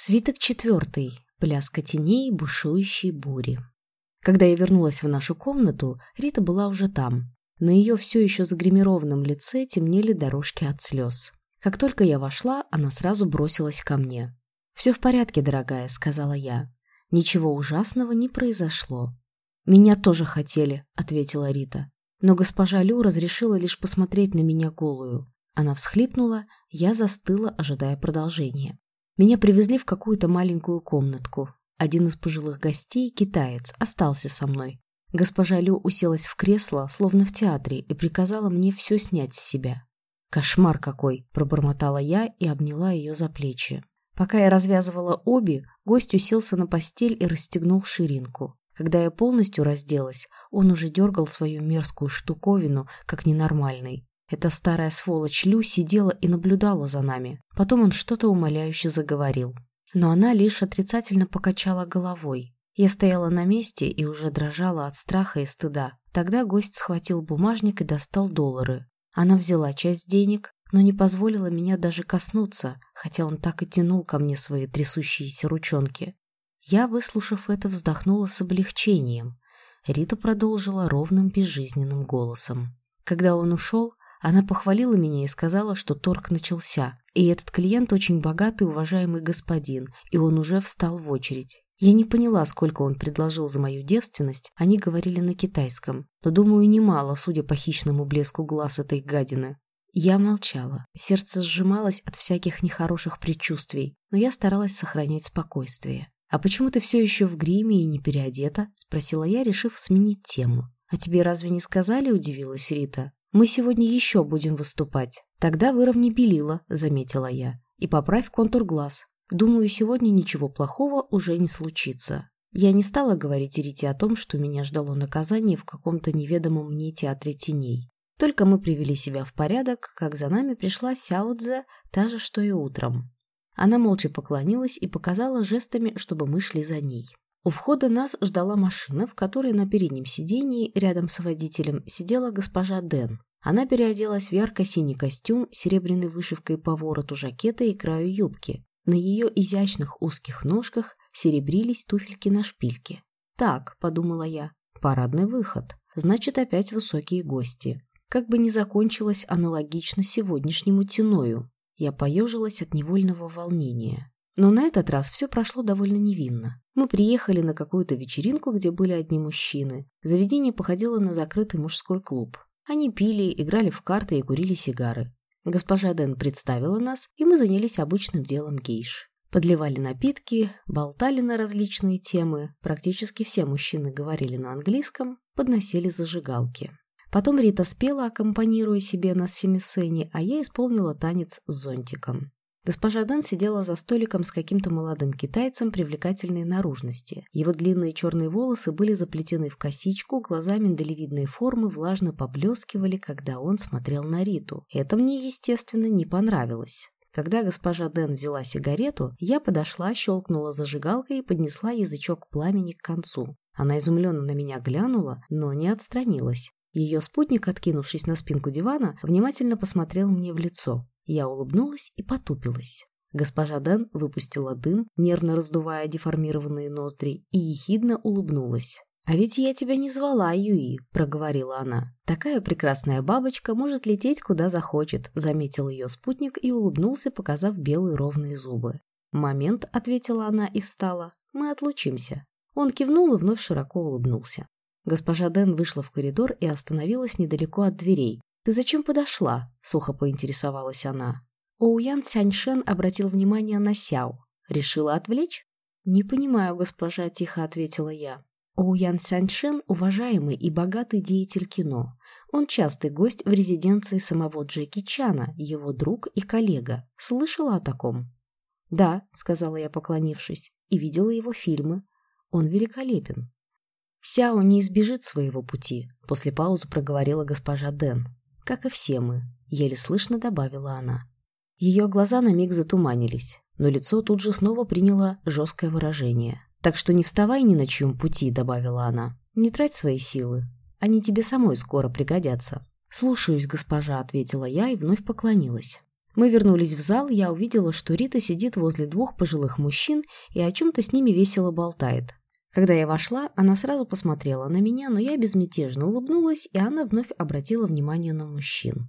Свиток четвертый. Пляска теней бушующей бури. Когда я вернулась в нашу комнату, Рита была уже там. На ее все еще загримированном лице темнели дорожки от слез. Как только я вошла, она сразу бросилась ко мне. «Все в порядке, дорогая», — сказала я. «Ничего ужасного не произошло». «Меня тоже хотели», — ответила Рита. Но госпожа Лю разрешила лишь посмотреть на меня голую. Она всхлипнула, я застыла, ожидая продолжения. Меня привезли в какую-то маленькую комнатку. Один из пожилых гостей, китаец, остался со мной. Госпожа Лю уселась в кресло, словно в театре, и приказала мне все снять с себя. «Кошмар какой!» – пробормотала я и обняла ее за плечи. Пока я развязывала обе, гость уселся на постель и расстегнул ширинку. Когда я полностью разделась, он уже дергал свою мерзкую штуковину, как ненормальный. Эта старая сволочь Лю сидела и наблюдала за нами. Потом он что-то умоляюще заговорил. Но она лишь отрицательно покачала головой. Я стояла на месте и уже дрожала от страха и стыда. Тогда гость схватил бумажник и достал доллары. Она взяла часть денег, но не позволила меня даже коснуться, хотя он так и тянул ко мне свои трясущиеся ручонки. Я, выслушав это, вздохнула с облегчением. Рита продолжила ровным безжизненным голосом. Когда он ушел, она похвалила меня и сказала, что торг начался, и этот клиент очень богатый уважаемый господин, и он уже встал в очередь. Я не поняла, сколько он предложил за мою девственность, они говорили на китайском, но, думаю, немало, судя по хищному блеску глаз этой гадины. Я молчала, сердце сжималось от всяких нехороших предчувствий, но я старалась сохранять спокойствие. «А почему ты все еще в гриме и не переодета?» – спросила я, решив сменить тему. «А тебе разве не сказали?» – удивилась Рита. Мы сегодня еще будем выступать. Тогда выровни белила, заметила я. И поправь контур глаз. Думаю, сегодня ничего плохого уже не случится. Я не стала говорить Рите о том, что меня ждало наказание в каком-то неведомом мне театре теней. Только мы привели себя в порядок, как за нами пришла Сяодзе, та же, что и утром. Она молча поклонилась и показала жестами, чтобы мы шли за ней. У входа нас ждала машина, в которой на переднем сидении рядом с водителем сидела госпожа Дэн. Она переоделась в ярко-синий костюм с серебряной вышивкой по вороту жакета и краю юбки. На ее изящных узких ножках серебрились туфельки на шпильке. «Так», — подумала я, — «парадный выход. Значит, опять высокие гости. Как бы ни закончилось аналогично сегодняшнему теною. Я поежилась от невольного волнения. Но на этот раз все прошло довольно невинно. Мы приехали на какую-то вечеринку, где были одни мужчины. Заведение походило на закрытый мужской клуб. Они пили, играли в карты и курили сигары. Госпожа Дэн представила нас, и мы занялись обычным делом гейш. Подливали напитки, болтали на различные темы, практически все мужчины говорили на английском, подносили зажигалки. Потом Рита спела, аккомпанируя себе на семисене, а я исполнила танец с зонтиком. Госпожа Дан сидела за столиком с каким-то молодым китайцем привлекательной наружности. Его длинные черные волосы были заплетены в косичку, глаза миндалевидной формы влажно поблескивали, когда он смотрел на Риту. Это мне, естественно, не понравилось. Когда госпожа Дэн взяла сигарету, я подошла, щелкнула зажигалкой и поднесла язычок пламени к концу. Она изумленно на меня глянула, но не отстранилась. Ее спутник, откинувшись на спинку дивана, внимательно посмотрел мне в лицо. Я улыбнулась и потупилась. Госпожа Дэн выпустила дым, нервно раздувая деформированные ноздри, и ехидно улыбнулась. «А ведь я тебя не звала, Юи», — проговорила она. «Такая прекрасная бабочка может лететь куда захочет», — заметил ее спутник и улыбнулся, показав белые ровные зубы. «Момент», — ответила она и встала. «Мы отлучимся». Он кивнул и вновь широко улыбнулся. Госпожа Дэн вышла в коридор и остановилась недалеко от дверей, «Ты зачем подошла?» — сухо поинтересовалась она. Оуян Сяньшен обратил внимание на Сяо. «Решила отвлечь?» «Не понимаю, госпожа», — тихо ответила я. Оуян Сяньшен – уважаемый и богатый деятель кино. Он частый гость в резиденции самого Джеки Чана, его друг и коллега. Слышала о таком? «Да», — сказала я, поклонившись, — и видела его фильмы. Он великолепен. «Сяо не избежит своего пути», — после паузы проговорила госпожа Дэн как и все мы», — еле слышно добавила она. Ее глаза на миг затуманились, но лицо тут же снова приняло жесткое выражение. «Так что не вставай ни на чьем пути», — добавила она. «Не трать свои силы. Они тебе самой скоро пригодятся». «Слушаюсь, госпожа», — ответила я и вновь поклонилась. Мы вернулись в зал, я увидела, что Рита сидит возле двух пожилых мужчин и о чем-то с ними весело болтает. Когда я вошла, она сразу посмотрела на меня, но я безмятежно улыбнулась, и она вновь обратила внимание на мужчин.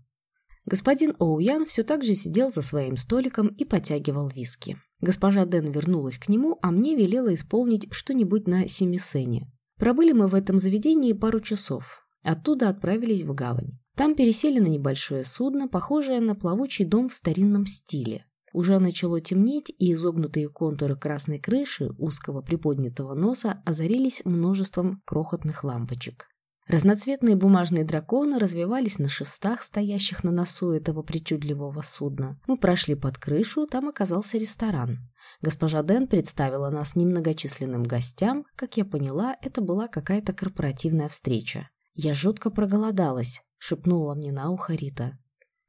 Господин Оуян все так же сидел за своим столиком и потягивал виски. Госпожа Дэн вернулась к нему, а мне велела исполнить что-нибудь на семисене. Пробыли мы в этом заведении пару часов. Оттуда отправились в гавань. Там пересели на небольшое судно, похожее на плавучий дом в старинном стиле. Уже начало темнеть, и изогнутые контуры красной крыши узкого приподнятого носа озарились множеством крохотных лампочек. Разноцветные бумажные драконы развивались на шестах, стоящих на носу этого причудливого судна. Мы прошли под крышу, там оказался ресторан. Госпожа Дэн представила нас немногочисленным гостям. Как я поняла, это была какая-то корпоративная встреча. «Я жутко проголодалась», — шепнула мне на ухо Рита.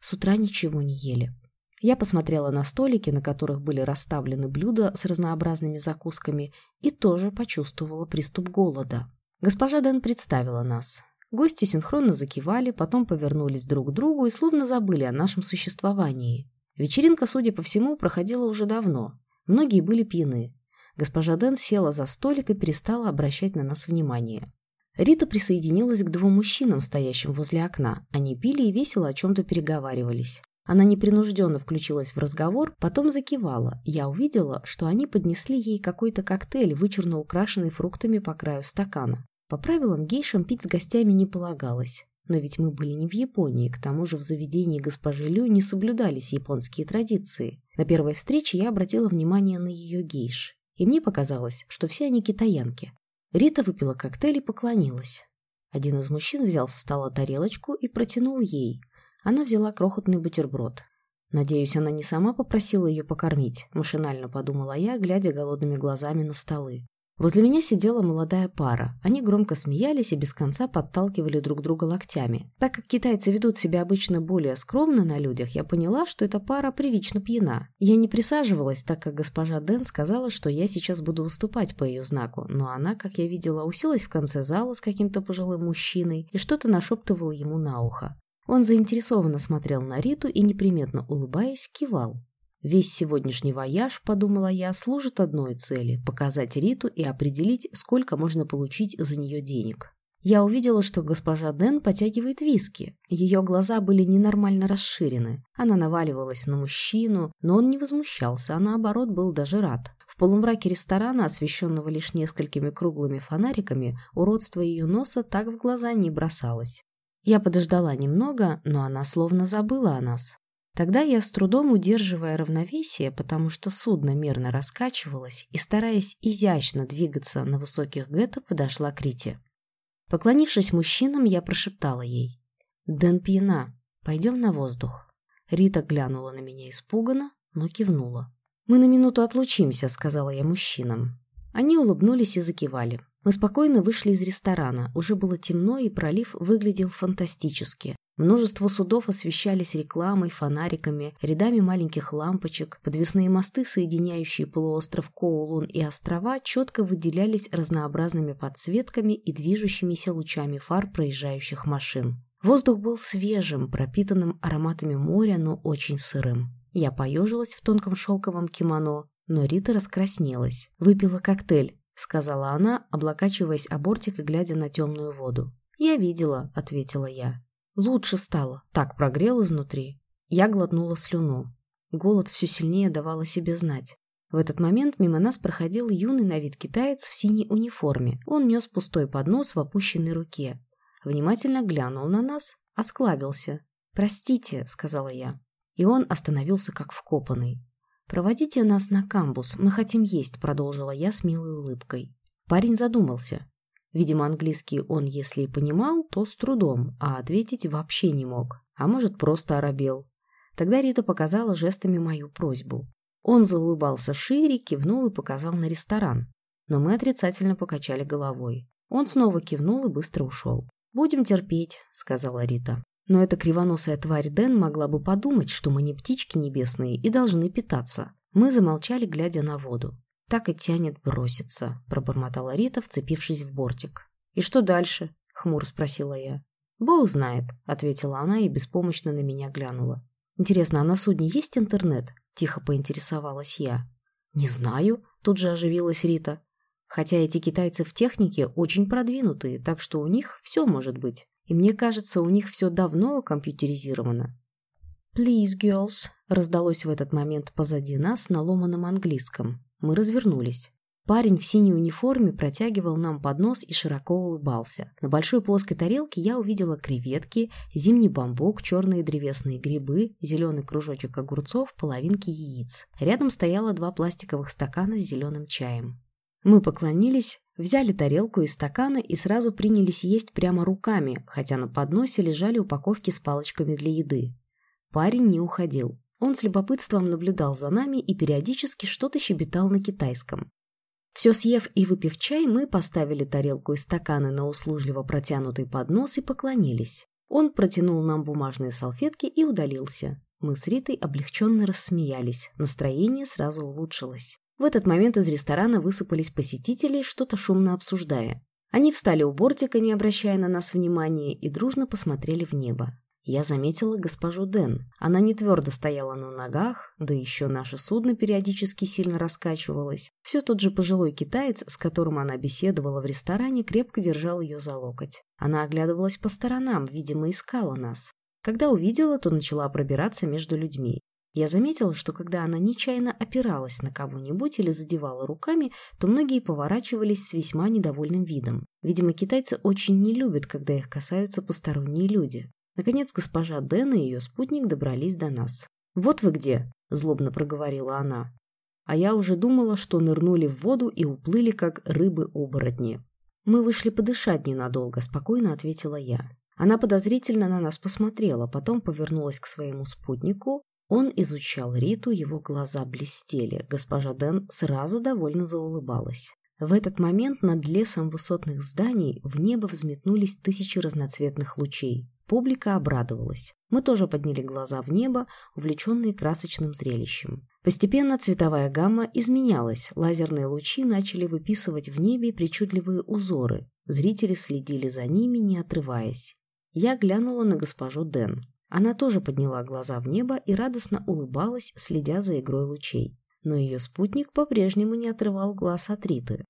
«С утра ничего не ели». Я посмотрела на столики, на которых были расставлены блюда с разнообразными закусками, и тоже почувствовала приступ голода. Госпожа Дэн представила нас. Гости синхронно закивали, потом повернулись друг к другу и словно забыли о нашем существовании. Вечеринка, судя по всему, проходила уже давно. Многие были пьяны. Госпожа Дэн села за столик и перестала обращать на нас внимание. Рита присоединилась к двум мужчинам, стоящим возле окна. Они пили и весело о чем-то переговаривались. Она непринужденно включилась в разговор, потом закивала. Я увидела, что они поднесли ей какой-то коктейль, вычурно украшенный фруктами по краю стакана. По правилам гейшам пить с гостями не полагалось. Но ведь мы были не в Японии, к тому же в заведении госпожи Лю не соблюдались японские традиции. На первой встрече я обратила внимание на ее гейш. И мне показалось, что все они китаянки. Рита выпила коктейль и поклонилась. Один из мужчин взял со стола тарелочку и протянул ей. Она взяла крохотный бутерброд. Надеюсь, она не сама попросила ее покормить, машинально подумала я, глядя голодными глазами на столы. Возле меня сидела молодая пара. Они громко смеялись и без конца подталкивали друг друга локтями. Так как китайцы ведут себя обычно более скромно на людях, я поняла, что эта пара прилично пьяна. Я не присаживалась, так как госпожа Дэн сказала, что я сейчас буду выступать по ее знаку, но она, как я видела, уселась в конце зала с каким-то пожилым мужчиной и что-то нашептывала ему на ухо. Он заинтересованно смотрел на Риту и, неприметно улыбаясь, кивал. Весь сегодняшний вояж, подумала я, служит одной цели – показать Риту и определить, сколько можно получить за нее денег. Я увидела, что госпожа Дэн потягивает виски. Ее глаза были ненормально расширены. Она наваливалась на мужчину, но он не возмущался, а наоборот был даже рад. В полумраке ресторана, освещенного лишь несколькими круглыми фонариками, уродство ее носа так в глаза не бросалось. Я подождала немного, но она словно забыла о нас. Тогда я, с трудом удерживая равновесие, потому что судно мерно раскачивалось, и, стараясь изящно двигаться на высоких гетто, подошла к Рите. Поклонившись мужчинам, я прошептала ей. «Дэн пьяна. Пойдем на воздух». Рита глянула на меня испуганно, но кивнула. «Мы на минуту отлучимся», — сказала я мужчинам. Они улыбнулись и закивали. Мы спокойно вышли из ресторана. Уже было темно, и пролив выглядел фантастически. Множество судов освещались рекламой, фонариками, рядами маленьких лампочек. Подвесные мосты, соединяющие полуостров Коулун и острова, четко выделялись разнообразными подсветками и движущимися лучами фар проезжающих машин. Воздух был свежим, пропитанным ароматами моря, но очень сырым. Я поежилась в тонком шелковом кимоно, но Рита раскраснелась. «Выпила коктейль», — сказала она, облокачиваясь о бортик и глядя на темную воду. «Я видела», — ответила я. Лучше стало. Так прогрел изнутри. Я глотнула слюну. Голод все сильнее давал о себе знать. В этот момент мимо нас проходил юный на вид китаец в синей униформе. Он нес пустой поднос в опущенной руке. Внимательно глянул на нас, осклабился. «Простите», — сказала я. И он остановился как вкопанный. «Проводите нас на камбус, мы хотим есть», — продолжила я с милой улыбкой. Парень задумался. Видимо, английский он, если и понимал, то с трудом, а ответить вообще не мог. А может, просто оробел. Тогда Рита показала жестами мою просьбу. Он заулыбался шире, кивнул и показал на ресторан. Но мы отрицательно покачали головой. Он снова кивнул и быстро ушел. «Будем терпеть», — сказала Рита. Но эта кривоносая тварь Дэн могла бы подумать, что мы не птички небесные и должны питаться. Мы замолчали, глядя на воду. «Так и тянет броситься», — пробормотала Рита, вцепившись в бортик. «И что дальше?» — хмуро спросила я. «Бог знает», — ответила она и беспомощно на меня глянула. Интересно, а на судне есть интернет? Тихо поинтересовалась я. Не знаю, тут же оживилась Рита. Хотя эти китайцы в технике очень продвинутые, так что у них все может быть. И мне кажется, у них все давно компьютеризировано. «Please, girls», — раздалось в этот момент позади нас на ломаном английском. Мы развернулись. Парень в синей униформе протягивал нам поднос и широко улыбался. На большой плоской тарелке я увидела креветки, зимний бамбук, черные древесные грибы, зеленый кружочек огурцов, половинки яиц. Рядом стояло два пластиковых стакана с зеленым чаем. Мы поклонились, взяли тарелку и стаканы и сразу принялись есть прямо руками, хотя на подносе лежали упаковки с палочками для еды. Парень не уходил. Он с любопытством наблюдал за нами и периодически что-то щебетал на китайском. Все съев и выпив чай, мы поставили тарелку и стаканы на услужливо протянутый поднос и поклонились. Он протянул нам бумажные салфетки и удалился. Мы с Ритой облегченно рассмеялись, настроение сразу улучшилось. В этот момент из ресторана высыпались посетители, что-то шумно обсуждая. Они встали у бортика, не обращая на нас внимания, и дружно посмотрели в небо. Я заметила госпожу Дэн. Она не твердо стояла на ногах, да еще наше судно периодически сильно раскачивалось. Все тот же пожилой китаец, с которым она беседовала в ресторане, крепко держал ее за локоть. Она оглядывалась по сторонам, видимо, искала нас. Когда увидела, то начала пробираться между людьми. Я заметила, что когда она нечаянно опиралась на кого-нибудь или задевала руками, то многие поворачивались с весьма недовольным видом. Видимо, китайцы очень не любят, когда их касаются посторонние люди. Наконец госпожа Дэн и ее спутник добрались до нас. «Вот вы где!» – злобно проговорила она. А я уже думала, что нырнули в воду и уплыли, как рыбы-оборотни. «Мы вышли подышать ненадолго», – спокойно ответила я. Она подозрительно на нас посмотрела, потом повернулась к своему спутнику. Он изучал Риту, его глаза блестели. Госпожа Дэн сразу довольно заулыбалась. В этот момент над лесом высотных зданий в небо взметнулись тысячи разноцветных лучей. Публика обрадовалась. Мы тоже подняли глаза в небо, увлеченные красочным зрелищем. Постепенно цветовая гамма изменялась, лазерные лучи начали выписывать в небе причудливые узоры. Зрители следили за ними, не отрываясь. Я глянула на госпожу Дэн. Она тоже подняла глаза в небо и радостно улыбалась, следя за игрой лучей. Но ее спутник по-прежнему не отрывал глаз от Риты.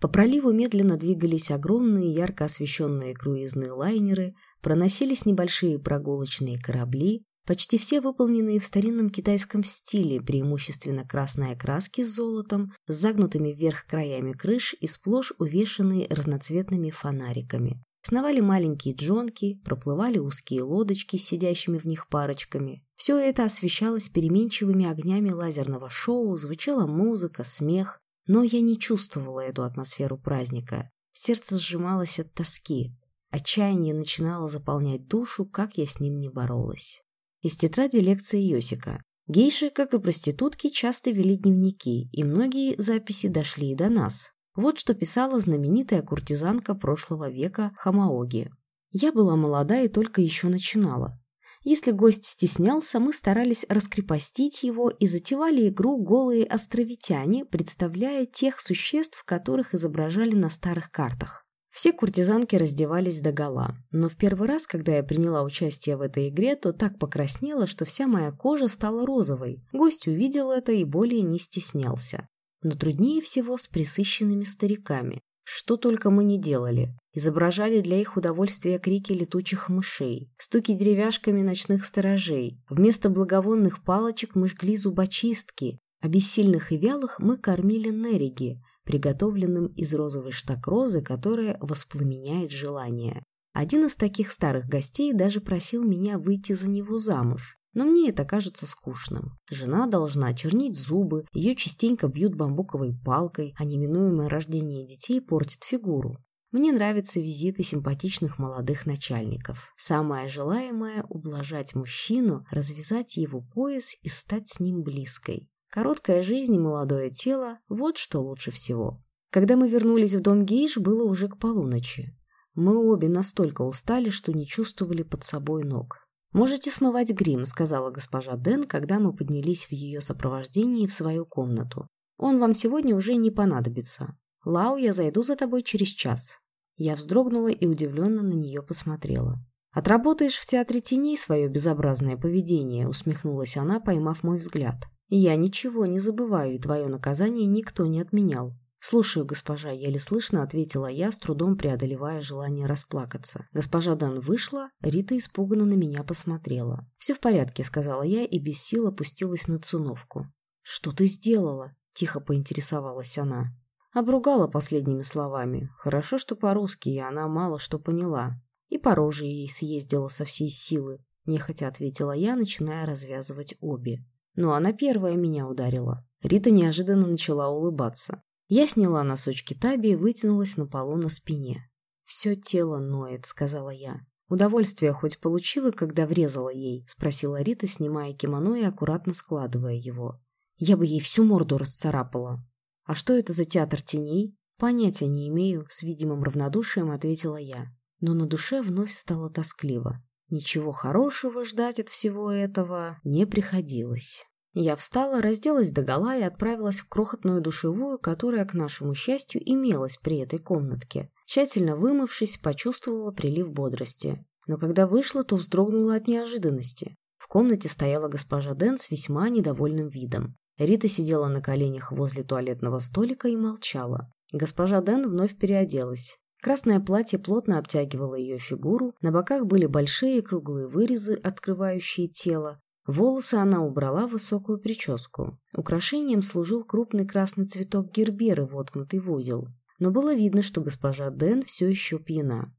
По проливу медленно двигались огромные ярко освещенные круизные лайнеры, проносились небольшие прогулочные корабли, почти все выполненные в старинном китайском стиле, преимущественно красной окраски с золотом, с загнутыми вверх краями крыш и сплошь увешанные разноцветными фонариками. Сновали маленькие джонки, проплывали узкие лодочки с сидящими в них парочками. Все это освещалось переменчивыми огнями лазерного шоу, звучала музыка, смех, но я не чувствовала эту атмосферу праздника. Сердце сжималось от тоски. Отчаяние начинало заполнять душу, как я с ним не боролась. Из тетради лекции Йосика. Гейши, как и проститутки, часто вели дневники, и многие записи дошли и до нас. Вот что писала знаменитая куртизанка прошлого века Хамаоги. Я была молода и только еще начинала. Если гость стеснялся, мы старались раскрепостить его и затевали игру голые островитяне, представляя тех существ, которых изображали на старых картах. Все куртизанки раздевались догола, но в первый раз, когда я приняла участие в этой игре, то так покраснела, что вся моя кожа стала розовой. Гость увидел это и более не стеснялся. Но труднее всего с присыщенными стариками. Что только мы не делали. Изображали для их удовольствия крики летучих мышей, стуки деревяшками ночных сторожей. Вместо благовонных палочек мы жгли зубочистки, а бессильных и вялых мы кормили нериги, приготовленным из розовой штакрозы, которая воспламеняет желание. Один из таких старых гостей даже просил меня выйти за него замуж. Но мне это кажется скучным. Жена должна чернить зубы, ее частенько бьют бамбуковой палкой, а неминуемое рождение детей портит фигуру. Мне нравятся визиты симпатичных молодых начальников. Самое желаемое – ублажать мужчину, развязать его пояс и стать с ним близкой. Короткая жизнь и молодое тело – вот что лучше всего. Когда мы вернулись в дом Гейш, было уже к полуночи. Мы обе настолько устали, что не чувствовали под собой ног. «Можете смывать грим», — сказала госпожа Дэн, когда мы поднялись в ее сопровождении в свою комнату. «Он вам сегодня уже не понадобится. Лау, я зайду за тобой через час». Я вздрогнула и удивленно на нее посмотрела. «Отработаешь в театре теней свое безобразное поведение», — усмехнулась она, поймав мой взгляд. «Я ничего не забываю, и твое наказание никто не отменял. «Слушаю, госпожа», — еле слышно ответила я, с трудом преодолевая желание расплакаться. Госпожа Дан вышла, Рита испуганно на меня посмотрела. «Все в порядке», — сказала я и без сил опустилась на циновку. «Что ты сделала?» — тихо поинтересовалась она. Обругала последними словами. Хорошо, что по-русски, и она мало что поняла. И по роже ей съездила со всей силы, нехотя ответила я, начиная развязывать обе. Но она первая меня ударила. Рита неожиданно начала улыбаться. Я сняла носочки Таби и вытянулась на полу на спине. «Все тело ноет», — сказала я. «Удовольствие хоть получила, когда врезала ей?» — спросила Рита, снимая кимоно и аккуратно складывая его. «Я бы ей всю морду расцарапала». «А что это за театр теней?» «Понятия не имею», — с видимым равнодушием ответила я. Но на душе вновь стало тоскливо. Ничего хорошего ждать от всего этого не приходилось. Я встала, разделась догола и отправилась в крохотную душевую, которая, к нашему счастью, имелась при этой комнатке. Тщательно вымывшись, почувствовала прилив бодрости. Но когда вышла, то вздрогнула от неожиданности. В комнате стояла госпожа Дэн с весьма недовольным видом. Рита сидела на коленях возле туалетного столика и молчала. Госпожа Дэн вновь переоделась. Красное платье плотно обтягивало ее фигуру, на боках были большие круглые вырезы, открывающие тело, Волосы она убрала в высокую прическу. Украшением служил крупный красный цветок герберы, воткнутый в узел. Но было видно, что госпожа Дэн все еще пьяна.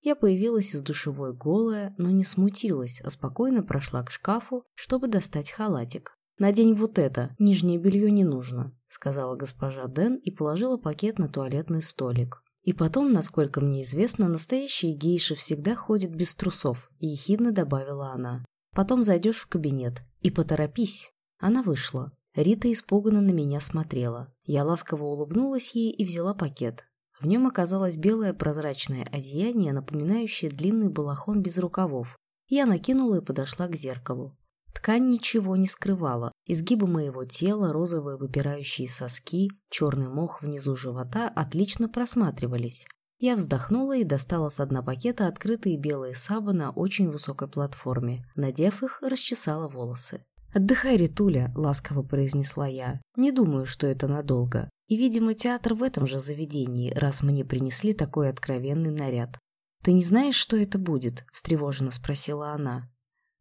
Я появилась из душевой голая, но не смутилась, а спокойно прошла к шкафу, чтобы достать халатик. «Надень вот это, нижнее белье не нужно», — сказала госпожа Дэн и положила пакет на туалетный столик. И потом, насколько мне известно, настоящие гейши всегда ходят без трусов, ехидно добавила она. Потом зайдешь в кабинет. И поторопись. Она вышла. Рита испуганно на меня смотрела. Я ласково улыбнулась ей и взяла пакет. В нем оказалось белое прозрачное одеяние, напоминающее длинный балахон без рукавов. Я накинула и подошла к зеркалу. Ткань ничего не скрывала. Изгибы моего тела, розовые выпирающие соски, черный мох внизу живота отлично просматривались. Я вздохнула и достала с дна пакета открытые белые сабы на очень высокой платформе. Надев их, расчесала волосы. «Отдыхай, Ритуля», — ласково произнесла я. «Не думаю, что это надолго. И, видимо, театр в этом же заведении, раз мне принесли такой откровенный наряд». «Ты не знаешь, что это будет?» — встревоженно спросила она.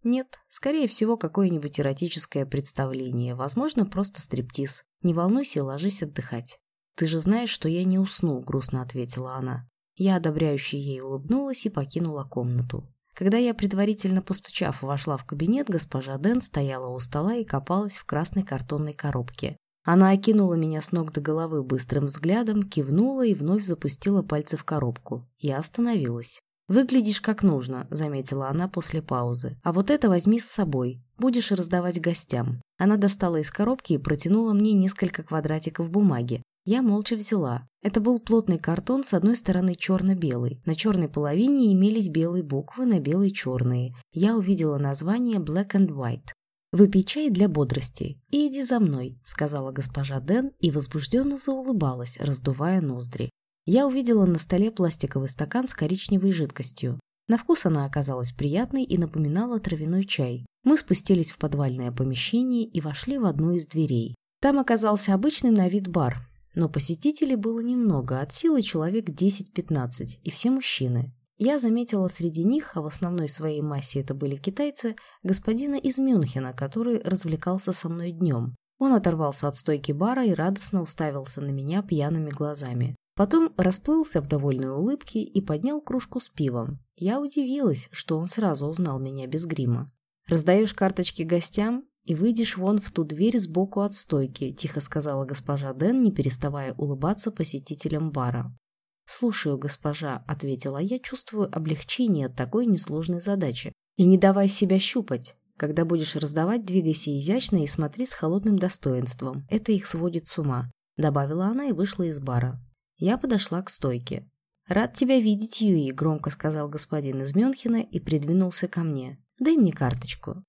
«Нет, скорее всего, какое-нибудь эротическое представление, возможно, просто стриптиз. Не волнуйся, ложись отдыхать». «Ты же знаешь, что я не усну», — грустно ответила она. Я одобряюще ей улыбнулась и покинула комнату. Когда я, предварительно постучав, вошла в кабинет, госпожа Дэн стояла у стола и копалась в красной картонной коробке. Она окинула меня с ног до головы быстрым взглядом, кивнула и вновь запустила пальцы в коробку. Я остановилась. «Выглядишь как нужно», — заметила она после паузы. «А вот это возьми с собой. Будешь раздавать гостям». Она достала из коробки и протянула мне несколько квадратиков бумаги. Я молча взяла. Это был плотный картон, с одной стороны черно-белый. На черной половине имелись белые буквы, на белой черные. Я увидела название Black and White. «Выпей чай для бодрости и иди за мной», — сказала госпожа Дэн и возбужденно заулыбалась, раздувая ноздри. Я увидела на столе пластиковый стакан с коричневой жидкостью. На вкус она оказалась приятной и напоминала травяной чай. Мы спустились в подвальное помещение и вошли в одну из дверей. Там оказался обычный на вид бар, но посетителей было немного, от силы человек 10-15, и все мужчины. Я заметила среди них, а в основной своей массе это были китайцы, господина из Мюнхена, который развлекался со мной днем. Он оторвался от стойки бара и радостно уставился на меня пьяными глазами. Потом расплылся в довольной улыбке и поднял кружку с пивом. Я удивилась, что он сразу узнал меня без грима. «Раздаешь карточки гостям?» И выйдешь вон в ту дверь сбоку от стойки», – тихо сказала госпожа Дэн, не переставая улыбаться посетителям бара. «Слушаю, госпожа», – ответила я, чувствую облегчение от такой несложной задачи. «И не давай себя щупать. Когда будешь раздавать, двигайся изящно и смотри с холодным достоинством. Это их сводит с ума», – добавила она и вышла из бара. Я подошла к стойке. «Рад тебя видеть, Юи», – громко сказал господин из Мюнхена и придвинулся ко мне. «Дай мне карточку».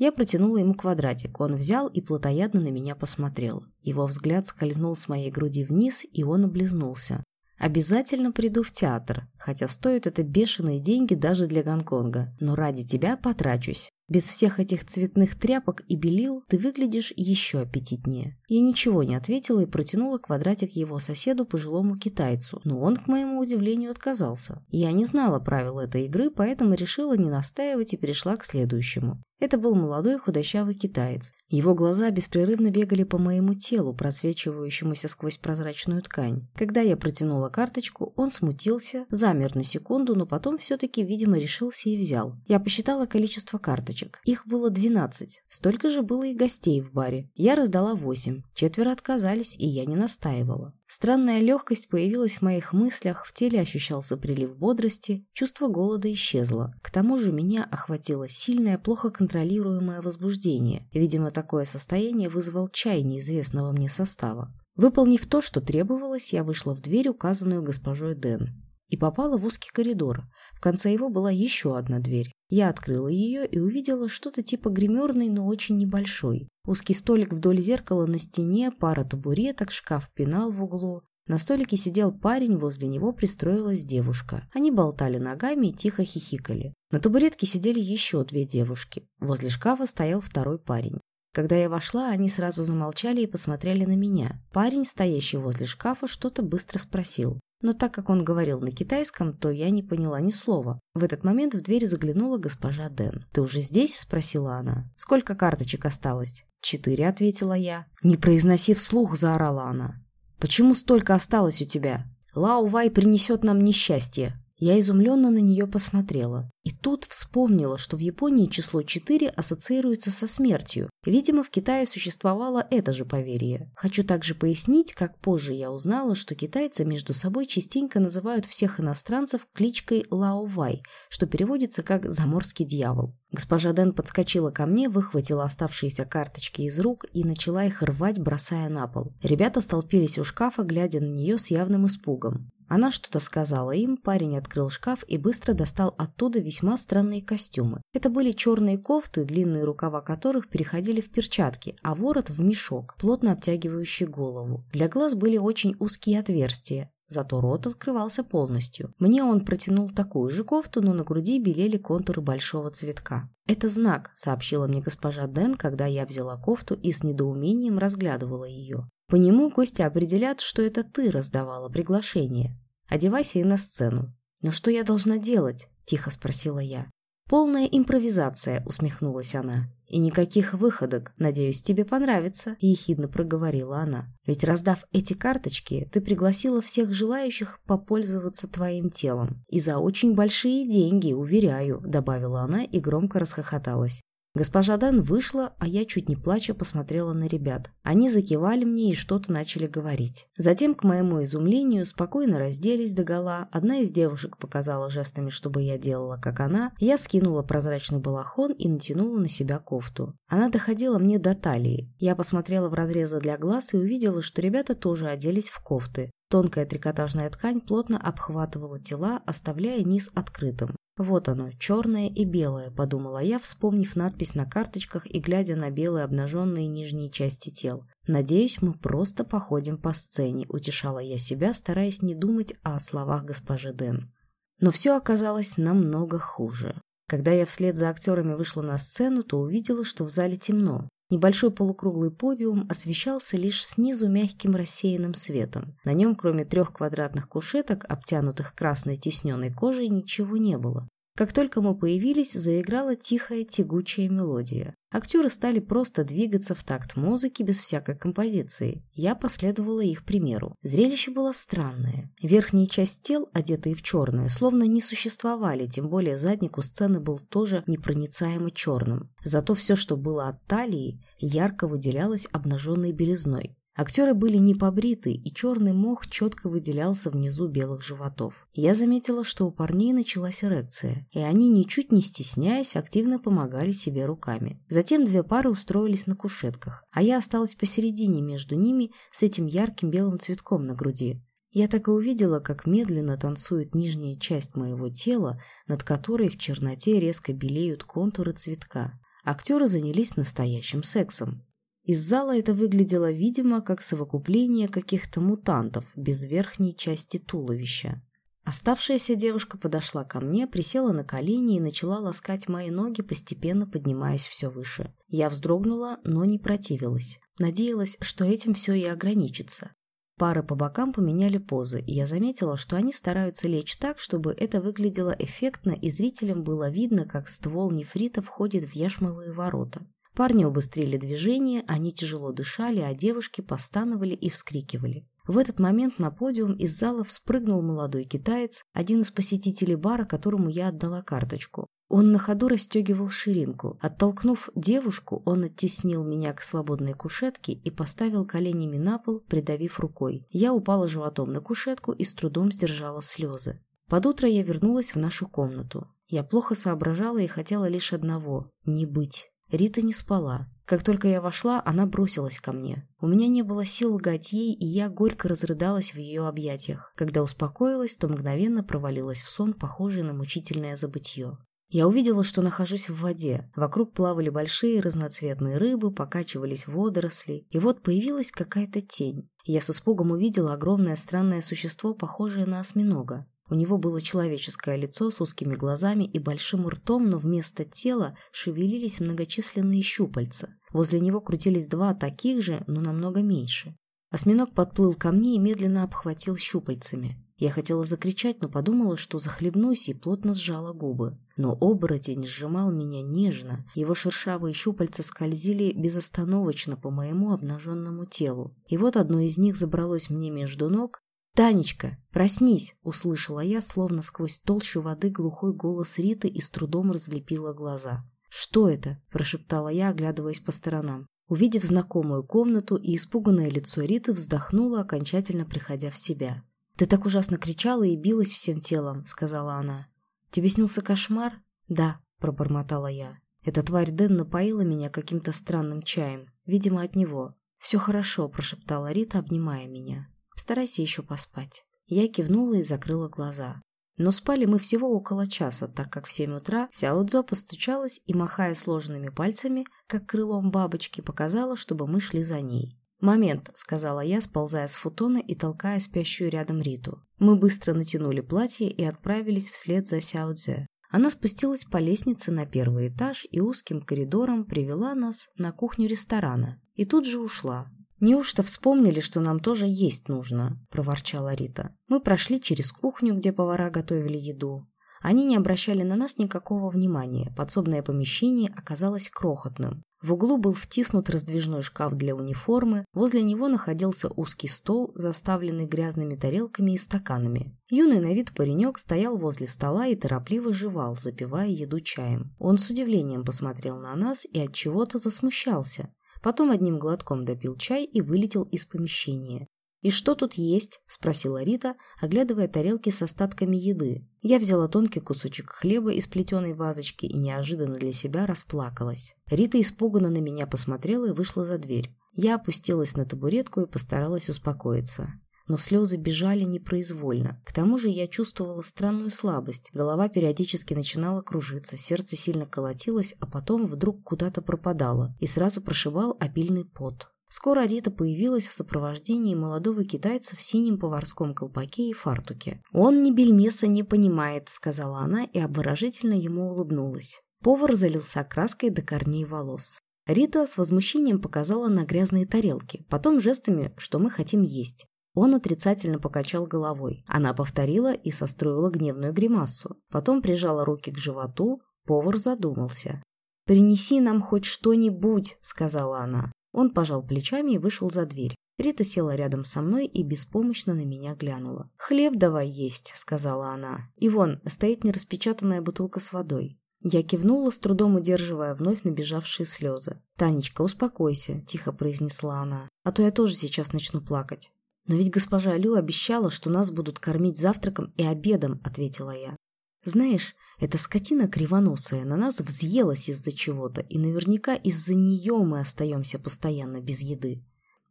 Я протянула ему квадратик, он взял и плотоядно на меня посмотрел. Его взгляд скользнул с моей груди вниз, и он облизнулся. Обязательно приду в театр, хотя стоят это бешеные деньги даже для Гонконга, но ради тебя потрачусь. Без всех этих цветных тряпок и белил ты выглядишь еще аппетитнее. Я ничего не ответила и протянула квадратик его соседу, пожилому китайцу, но он, к моему удивлению, отказался. Я не знала правил этой игры, поэтому решила не настаивать и перешла к следующему. Это был молодой худощавый китаец. Его глаза беспрерывно бегали по моему телу, просвечивающемуся сквозь прозрачную ткань. Когда я протянула карточку, он смутился, замер на секунду, но потом все-таки, видимо, решился и взял. Я посчитала количество карточек. Их было 12. Столько же было и гостей в баре. Я раздала 8. Четверо отказались, и я не настаивала. Странная легкость появилась в моих мыслях, в теле ощущался прилив бодрости, чувство голода исчезло. К тому же меня охватило сильное, плохо контролируемое возбуждение. Видимо, такое состояние вызвал чай неизвестного мне состава. Выполнив то, что требовалось, я вышла в дверь, указанную госпожой Дэн, и попала в узкий коридор. В конце его была еще одна дверь. Я открыла ее и увидела что-то типа гримерной, но очень небольшой. Узкий столик вдоль зеркала на стене, пара табуреток, шкаф-пенал в углу. На столике сидел парень, возле него пристроилась девушка. Они болтали ногами и тихо хихикали. На табуретке сидели еще две девушки. Возле шкафа стоял второй парень. Когда я вошла, они сразу замолчали и посмотрели на меня. Парень, стоящий возле шкафа, что-то быстро спросил. Но так как он говорил на китайском, то я не поняла ни слова. В этот момент в дверь заглянула госпожа Дэн. «Ты уже здесь?» – спросила она. «Сколько карточек осталось?» «Четыре», – ответила я. Не произноси вслух, заорала она. «Почему столько осталось у тебя? Лао Вай принесет нам несчастье». Я изумленно на нее посмотрела. И тут вспомнила, что в Японии число 4 ассоциируется со смертью. Видимо, в Китае существовало это же поверье. Хочу также пояснить, как позже я узнала, что китайцы между собой частенько называют всех иностранцев кличкой Лао Вай, что переводится как «заморский дьявол». Госпожа Дэн подскочила ко мне, выхватила оставшиеся карточки из рук и начала их рвать, бросая на пол. Ребята столпились у шкафа, глядя на нее с явным испугом. Она что-то сказала им, парень открыл шкаф и быстро достал оттуда весьма странные костюмы. Это были черные кофты, длинные рукава которых переходили в перчатки, а ворот в мешок, плотно обтягивающий голову. Для глаз были очень узкие отверстия, Зато рот открывался полностью. Мне он протянул такую же кофту, но на груди белели контуры большого цветка. «Это знак», — сообщила мне госпожа Дэн, когда я взяла кофту и с недоумением разглядывала ее. «По нему гости определят, что это ты раздавала приглашение. Одевайся и на сцену». «Но что я должна делать?» — тихо спросила я. «Полная импровизация», — усмехнулась она. «И никаких выходок. Надеюсь, тебе понравится», — ехидно проговорила она. «Ведь раздав эти карточки, ты пригласила всех желающих попользоваться твоим телом. И за очень большие деньги, уверяю», — добавила она и громко расхохоталась. Госпожа Дан вышла, а я чуть не плача посмотрела на ребят. Они закивали мне и что-то начали говорить. Затем, к моему изумлению, спокойно разделись догола. Одна из девушек показала жестами, чтобы я делала, как она. Я скинула прозрачный балахон и натянула на себя кофту. Она доходила мне до талии. Я посмотрела в разрезы для глаз и увидела, что ребята тоже оделись в кофты. Тонкая трикотажная ткань плотно обхватывала тела, оставляя низ открытым. «Вот оно, черное и белое», — подумала я, вспомнив надпись на карточках и глядя на белые обнаженные нижние части тел. «Надеюсь, мы просто походим по сцене», — утешала я себя, стараясь не думать о словах госпожи Дэн. Но все оказалось намного хуже. Когда я вслед за актерами вышла на сцену, то увидела, что в зале темно. Небольшой полукруглый подиум освещался лишь снизу мягким рассеянным светом. На нем, кроме трех квадратных кушеток, обтянутых красной тисненной кожей, ничего не было. Как только мы появились, заиграла тихая тягучая мелодия. Актеры стали просто двигаться в такт музыки без всякой композиции. Я последовала их примеру. Зрелище было странное. Верхняя часть тел, одетые в черное, словно не существовали, тем более задник у сцены был тоже непроницаемо черным. Зато все, что было от талии, ярко выделялось обнаженной белизной. Актеры были не побриты, и черный мох четко выделялся внизу белых животов. Я заметила, что у парней началась эрекция, и они, ничуть не стесняясь, активно помогали себе руками. Затем две пары устроились на кушетках, а я осталась посередине между ними с этим ярким белым цветком на груди. Я так и увидела, как медленно танцует нижняя часть моего тела, над которой в черноте резко белеют контуры цветка. Актеры занялись настоящим сексом. Из зала это выглядело, видимо, как совокупление каких-то мутантов без верхней части туловища. Оставшаяся девушка подошла ко мне, присела на колени и начала ласкать мои ноги, постепенно поднимаясь все выше. Я вздрогнула, но не противилась. Надеялась, что этим все и ограничится. Пары по бокам поменяли позы, и я заметила, что они стараются лечь так, чтобы это выглядело эффектно, и зрителям было видно, как ствол нефрита входит в яшмовые ворота. Парни убыстрили движение, они тяжело дышали, а девушки постановали и вскрикивали. В этот момент на подиум из зала вспрыгнул молодой китаец, один из посетителей бара, которому я отдала карточку. Он на ходу расстегивал ширинку. Оттолкнув девушку, он оттеснил меня к свободной кушетке и поставил коленями на пол, придавив рукой. Я упала животом на кушетку и с трудом сдержала слезы. Под утро я вернулась в нашу комнату. Я плохо соображала и хотела лишь одного – не быть. Рита не спала. Как только я вошла, она бросилась ко мне. У меня не было сил лгать ей, и я горько разрыдалась в ее объятиях. Когда успокоилась, то мгновенно провалилась в сон, похожий на мучительное забытье. Я увидела, что нахожусь в воде. Вокруг плавали большие разноцветные рыбы, покачивались водоросли. И вот появилась какая-то тень. Я с испугом увидела огромное странное существо, похожее на осьминога. У него было человеческое лицо с узкими глазами и большим ртом, но вместо тела шевелились многочисленные щупальца. Возле него крутились два таких же, но намного меньше. Осьминог подплыл ко мне и медленно обхватил щупальцами. Я хотела закричать, но подумала, что захлебнусь и плотно сжала губы. Но оборотень сжимал меня нежно, его шершавые щупальца скользили безостановочно по моему обнаженному телу. И вот одно из них забралось мне между ног, «Танечка, проснись!» — услышала я, словно сквозь толщу воды глухой голос Риты и с трудом разлепила глаза. «Что это?» — прошептала я, оглядываясь по сторонам. Увидев знакомую комнату и испуганное лицо Риты, вздохнула, окончательно приходя в себя. «Ты так ужасно кричала и билась всем телом», — сказала она. «Тебе снился кошмар?» «Да», — пробормотала я. «Эта тварь Дэн напоила меня каким-то странным чаем. Видимо, от него». «Все хорошо», — прошептала Рита, обнимая меня. Старайся еще поспать. Я кивнула и закрыла глаза. Но спали мы всего около часа, так как в семь утра Сяодзо постучалась и, махая сложенными пальцами, как крылом бабочки, показала, чтобы мы шли за ней. «Момент», — сказала я, сползая с футона и толкая спящую рядом Риту. Мы быстро натянули платье и отправились вслед за Сяодзе. Она спустилась по лестнице на первый этаж и узким коридором привела нас на кухню ресторана. И тут же ушла. «Неужто вспомнили, что нам тоже есть нужно?» – проворчала Рита. Мы прошли через кухню, где повара готовили еду. Они не обращали на нас никакого внимания. Подсобное помещение оказалось крохотным. В углу был втиснут раздвижной шкаф для униформы, возле него находился узкий стол, заставленный грязными тарелками и стаканами. Юный на вид паренек стоял возле стола и торопливо жевал, запивая еду чаем. Он с удивлением посмотрел на нас и от чего-то засмущался. Потом одним глотком допил чай и вылетел из помещения. «И что тут есть?» – спросила Рита, оглядывая тарелки с остатками еды. Я взяла тонкий кусочек хлеба из плетеной вазочки и неожиданно для себя расплакалась. Рита испуганно на меня посмотрела и вышла за дверь. Я опустилась на табуретку и постаралась успокоиться но слезы бежали непроизвольно. К тому же я чувствовала странную слабость. Голова периодически начинала кружиться, сердце сильно колотилось, а потом вдруг куда-то пропадало и сразу прошивал обильный пот. Скоро Рита появилась в сопровождении молодого китайца в синем поварском колпаке и фартуке. «Он ни бельмеса не понимает», — сказала она и обворожительно ему улыбнулась. Повар залился краской до корней волос. Рита с возмущением показала на грязные тарелки, потом жестами, что мы хотим есть. Он отрицательно покачал головой. Она повторила и состроила гневную гримасу. Потом прижала руки к животу. Повар задумался. «Принеси нам хоть что-нибудь», — сказала она. Он пожал плечами и вышел за дверь. Рита села рядом со мной и беспомощно на меня глянула. «Хлеб давай есть», — сказала она. «И вон, стоит нераспечатанная бутылка с водой». Я кивнула, с трудом удерживая вновь набежавшие слезы. «Танечка, успокойся», — тихо произнесла она. «А то я тоже сейчас начну плакать». «Но ведь госпожа Лю обещала, что нас будут кормить завтраком и обедом», — ответила я. «Знаешь, эта скотина кривоносая на нас взъелась из-за чего-то, и наверняка из-за нее мы остаемся постоянно без еды».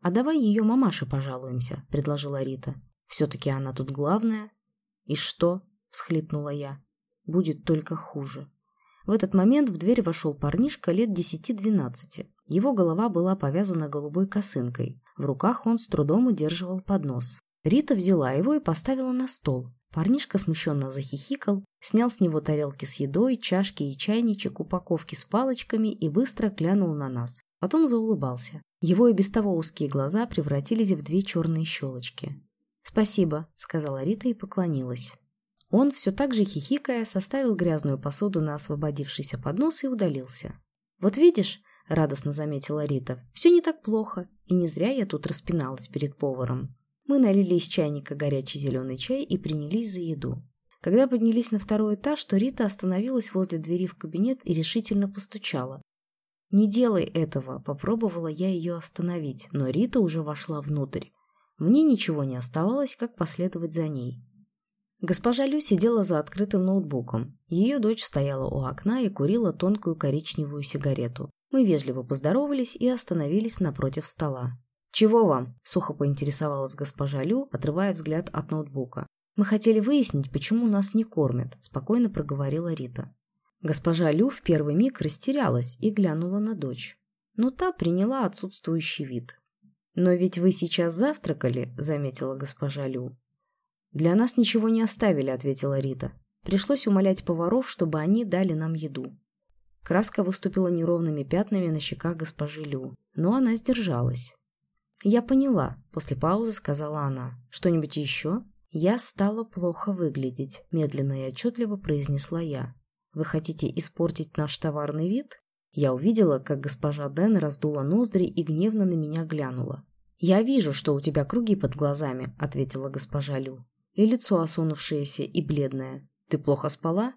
«А давай ее мамаше пожалуемся», — предложила Рита. «Все-таки она тут главная». «И что?» — всхлипнула я. «Будет только хуже». В этот момент в дверь вошел парнишка лет 10-12. Его голова была повязана голубой косынкой. В руках он с трудом удерживал поднос. Рита взяла его и поставила на стол. Парнишка смущенно захихикал, снял с него тарелки с едой, чашки и чайничек, упаковки с палочками и быстро глянул на нас. Потом заулыбался. Его и без того узкие глаза превратились в две черные щелочки. «Спасибо», — сказала Рита и поклонилась. Он, все так же хихикая, составил грязную посуду на освободившийся поднос и удалился. «Вот видишь», — радостно заметила Рита, — «все не так плохо, и не зря я тут распиналась перед поваром». Мы налили из чайника горячий зеленый чай и принялись за еду. Когда поднялись на второй этаж, то Рита остановилась возле двери в кабинет и решительно постучала. «Не делай этого», — попробовала я ее остановить, но Рита уже вошла внутрь. Мне ничего не оставалось, как последовать за ней. Госпожа Лю сидела за открытым ноутбуком. Ее дочь стояла у окна и курила тонкую коричневую сигарету. Мы вежливо поздоровались и остановились напротив стола. «Чего вам?» – сухо поинтересовалась госпожа Лю, отрывая взгляд от ноутбука. «Мы хотели выяснить, почему нас не кормят», – спокойно проговорила Рита. Госпожа Лю в первый миг растерялась и глянула на дочь. Но та приняла отсутствующий вид. «Но ведь вы сейчас завтракали», – заметила госпожа Лю. «Для нас ничего не оставили», — ответила Рита. «Пришлось умолять поваров, чтобы они дали нам еду». Краска выступила неровными пятнами на щеках госпожи Лю, но она сдержалась. «Я поняла», — после паузы сказала она. «Что-нибудь еще?» «Я стала плохо выглядеть», — медленно и отчетливо произнесла я. «Вы хотите испортить наш товарный вид?» Я увидела, как госпожа Дэн раздула ноздри и гневно на меня глянула. «Я вижу, что у тебя круги под глазами», — ответила госпожа Лю и лицо осунувшееся и бледное. «Ты плохо спала?»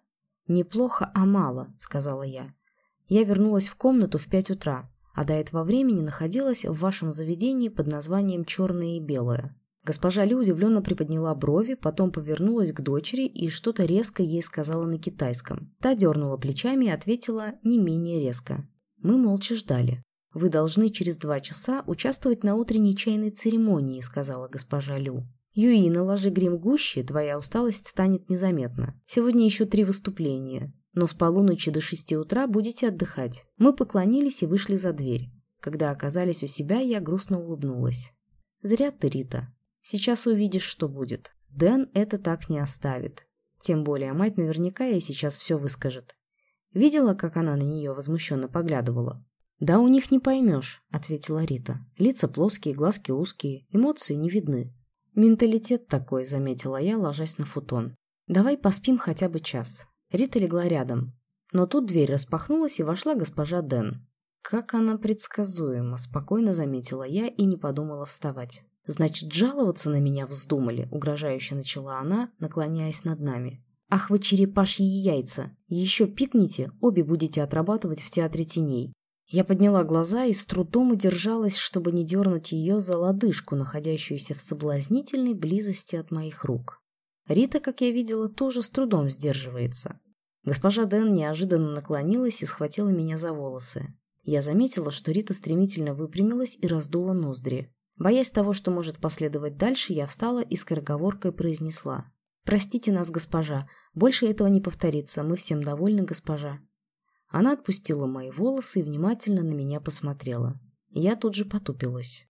«Неплохо, а мало», — сказала я. «Я вернулась в комнату в пять утра, а до этого времени находилась в вашем заведении под названием «Черное и белое». Госпожа Лю удивленно приподняла брови, потом повернулась к дочери и что-то резко ей сказала на китайском. Та дернула плечами и ответила не менее резко. Мы молча ждали. «Вы должны через два часа участвовать на утренней чайной церемонии», — сказала госпожа Лю. Юи, наложи грим гуще, твоя усталость станет незаметна. Сегодня еще три выступления, но с полуночи до шести утра будете отдыхать. Мы поклонились и вышли за дверь. Когда оказались у себя, я грустно улыбнулась. Зря ты, Рита. Сейчас увидишь, что будет. Дэн это так не оставит. Тем более мать наверняка ей сейчас все выскажет. Видела, как она на нее возмущенно поглядывала? «Да у них не поймешь», — ответила Рита. «Лица плоские, глазки узкие, эмоции не видны. «Менталитет такой», — заметила я, ложась на футон. «Давай поспим хотя бы час». Рита легла рядом. Но тут дверь распахнулась, и вошла госпожа Дэн. «Как она предсказуема», — спокойно заметила я и не подумала вставать. «Значит, жаловаться на меня вздумали», — угрожающе начала она, наклоняясь над нами. «Ах вы черепашьи яйца! Еще пикните, обе будете отрабатывать в театре теней. Я подняла глаза и с трудом удержалась, чтобы не дернуть ее за лодыжку, находящуюся в соблазнительной близости от моих рук. Рита, как я видела, тоже с трудом сдерживается. Госпожа Дэн неожиданно наклонилась и схватила меня за волосы. Я заметила, что Рита стремительно выпрямилась и раздула ноздри. Боясь того, что может последовать дальше, я встала и скороговоркой произнесла. «Простите нас, госпожа. Больше этого не повторится. Мы всем довольны, госпожа». Она отпустила мои волосы и внимательно на меня посмотрела. Я тут же потупилась.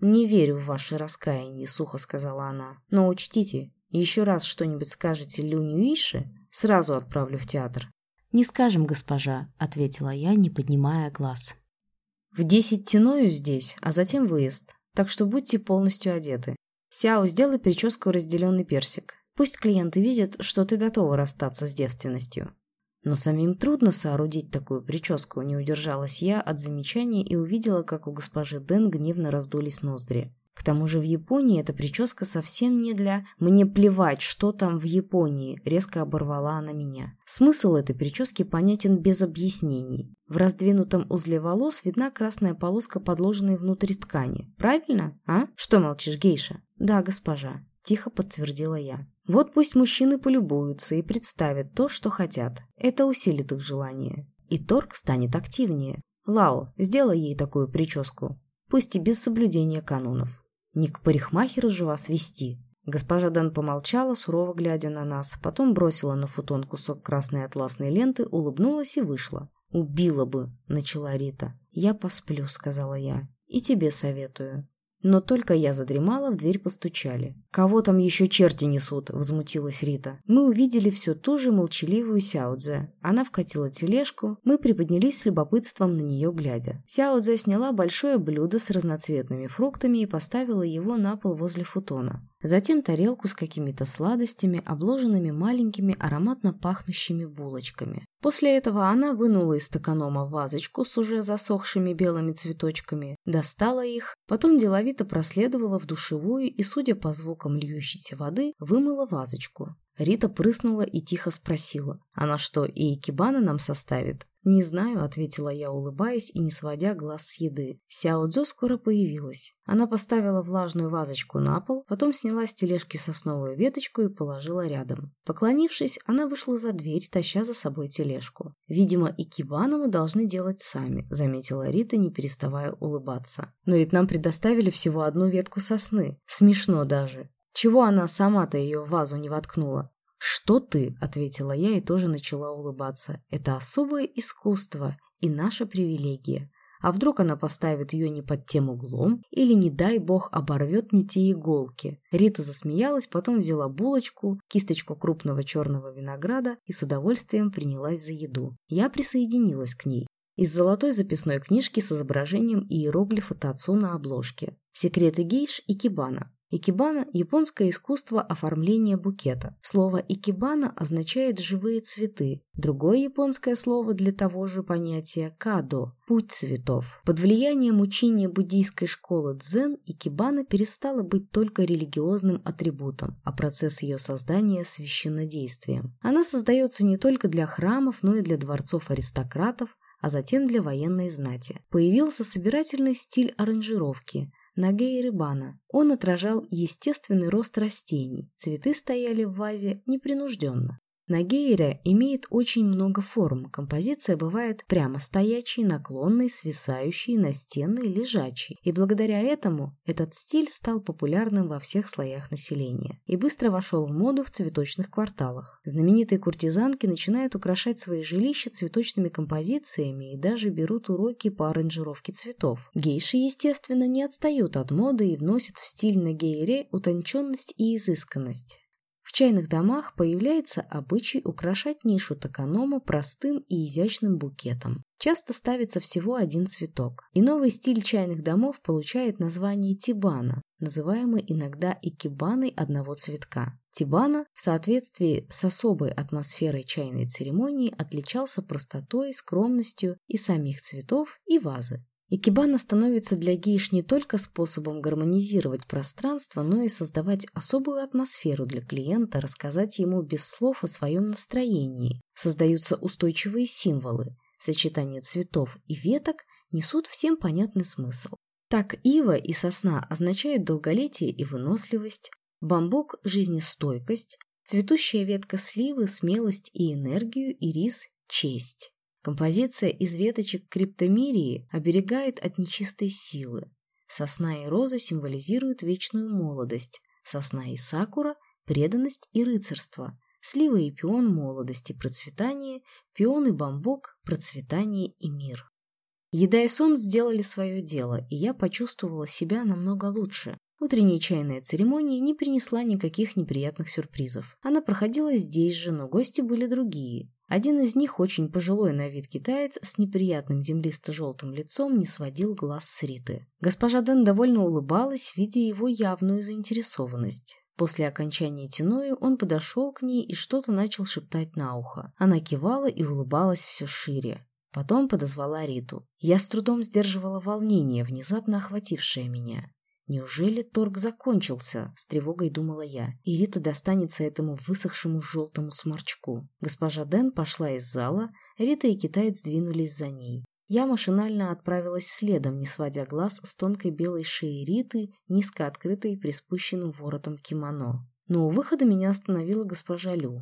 «Не верю в ваше раскаяние», — сухо сказала она. «Но учтите, еще раз что-нибудь скажете Люню Иши, сразу отправлю в театр». «Не скажем, госпожа», — ответила я, не поднимая глаз. «В десять тяною здесь, а затем выезд, так что будьте полностью одеты. Сяо, сделай прическу разделенный персик. Пусть клиенты видят, что ты готова расстаться с девственностью». Но самим трудно соорудить такую прическу, не удержалась я от замечания и увидела, как у госпожи Дэн гневно раздулись ноздри. К тому же в Японии эта прическа совсем не для «мне плевать, что там в Японии», — резко оборвала она меня. Смысл этой прически понятен без объяснений. В раздвинутом узле волос видна красная полоска, подложенной внутрь ткани. Правильно, а? Что молчишь, гейша? Да, госпожа. Тихо подтвердила я. Вот пусть мужчины полюбуются и представят то, что хотят. Это усилит их желание. И торг станет активнее. Лао, сделай ей такую прическу. Пусть и без соблюдения канонов. Не к парикмахеру же вас вести. Госпожа Дэн помолчала, сурово глядя на нас, потом бросила на футон кусок красной атласной ленты, улыбнулась и вышла. «Убила бы», — начала Рита. «Я посплю», — сказала я. «И тебе советую». Но только я задремала, в дверь постучали. «Кого там еще черти несут?» – возмутилась Рита. Мы увидели всю ту же молчаливую Сяодзе. Она вкатила тележку, мы приподнялись с любопытством на нее глядя. Сяодзе сняла большое блюдо с разноцветными фруктами и поставила его на пол возле футона. Затем тарелку с какими-то сладостями, обложенными маленькими ароматно пахнущими булочками. После этого она вынула из стаканома вазочку с уже засохшими белыми цветочками, достала их, потом деловито проследовала в душевую и, судя по звукам льющейся воды, вымыла вазочку. Рита прыснула и тихо спросила, «Она что, и экибана нам составит?» «Не знаю», — ответила я, улыбаясь и не сводя глаз с еды. Сяо Цзо скоро появилась. Она поставила влажную вазочку на пол, потом сняла с тележки сосновую веточку и положила рядом. Поклонившись, она вышла за дверь, таща за собой тележку. «Видимо, икебана мы должны делать сами», — заметила Рита, не переставая улыбаться. «Но ведь нам предоставили всего одну ветку сосны. Смешно даже. Чего она сама-то ее в вазу не воткнула? «Что ты?» – ответила я и тоже начала улыбаться. «Это особое искусство и наша привилегия. А вдруг она поставит ее не под тем углом или, не дай бог, оборвет не те иголки?» Рита засмеялась, потом взяла булочку, кисточку крупного черного винограда и с удовольствием принялась за еду. Я присоединилась к ней. Из золотой записной книжки с изображением иероглифа Тацу на обложке. Секреты гейш и кибана. Икебана – японское искусство оформления букета. Слово икебана означает «живые цветы». Другое японское слово для того же понятия – кадо – «путь цветов». Под влиянием учения буддийской школы дзен икебана перестала быть только религиозным атрибутом, а процесс ее создания – священнодействием. Она создается не только для храмов, но и для дворцов аристократов, а затем для военной знати. Появился собирательный стиль аранжировки – Нагей Рыбана. Он отражал естественный рост растений, цветы стояли в вазе непринужденно. Нагейра имеет очень много форм. Композиция бывает прямо стоячей, наклонной, свисающей, настенной, лежачей. И благодаря этому этот стиль стал популярным во всех слоях населения и быстро вошел в моду в цветочных кварталах. Знаменитые куртизанки начинают украшать свои жилища цветочными композициями и даже берут уроки по аранжировке цветов. Гейши, естественно, не отстают от моды и вносят в стиль Нагейре утонченность и изысканность. В чайных домах появляется обычай украшать нишу токанома простым и изящным букетом. Часто ставится всего один цветок. И новый стиль чайных домов получает название тибана, называемый иногда икебаной одного цветка. Тибана в соответствии с особой атмосферой чайной церемонии отличался простотой, скромностью и самих цветов, и вазы. Икебана становится для гейш не только способом гармонизировать пространство, но и создавать особую атмосферу для клиента, рассказать ему без слов о своем настроении. Создаются устойчивые символы. Сочетание цветов и веток несут всем понятный смысл. Так ива и сосна означают долголетие и выносливость, бамбук – жизнестойкость, цветущая ветка сливы – смелость и энергию, и рис – честь. Композиция из веточек криптомирии оберегает от нечистой силы. Сосна и роза символизируют вечную молодость, сосна и сакура – преданность и рыцарство, слива и пион – молодость и процветание, пион и бамбук – процветание и мир. Еда и сон сделали свое дело, и я почувствовала себя намного лучше. Утренняя чайная церемония не принесла никаких неприятных сюрпризов. Она проходила здесь же, но гости были другие. Один из них, очень пожилой на вид китаец, с неприятным землисто-желтым лицом, не сводил глаз с Риты. Госпожа Дэн довольно улыбалась, видя его явную заинтересованность. После окончания Тинуи он подошел к ней и что-то начал шептать на ухо. Она кивала и улыбалась все шире. Потом подозвала Риту. Я с трудом сдерживала волнение, внезапно охватившее меня. Неужели торг закончился? С тревогой думала я. И Рита достанется этому высохшему желтому сморчку. Госпожа Дэн пошла из зала, Рита и китаец двинулись за ней. Я машинально отправилась следом, не сводя глаз с тонкой белой шеи Риты, низко открытой приспущенным воротом кимоно. Но у выхода меня остановила госпожа Лю.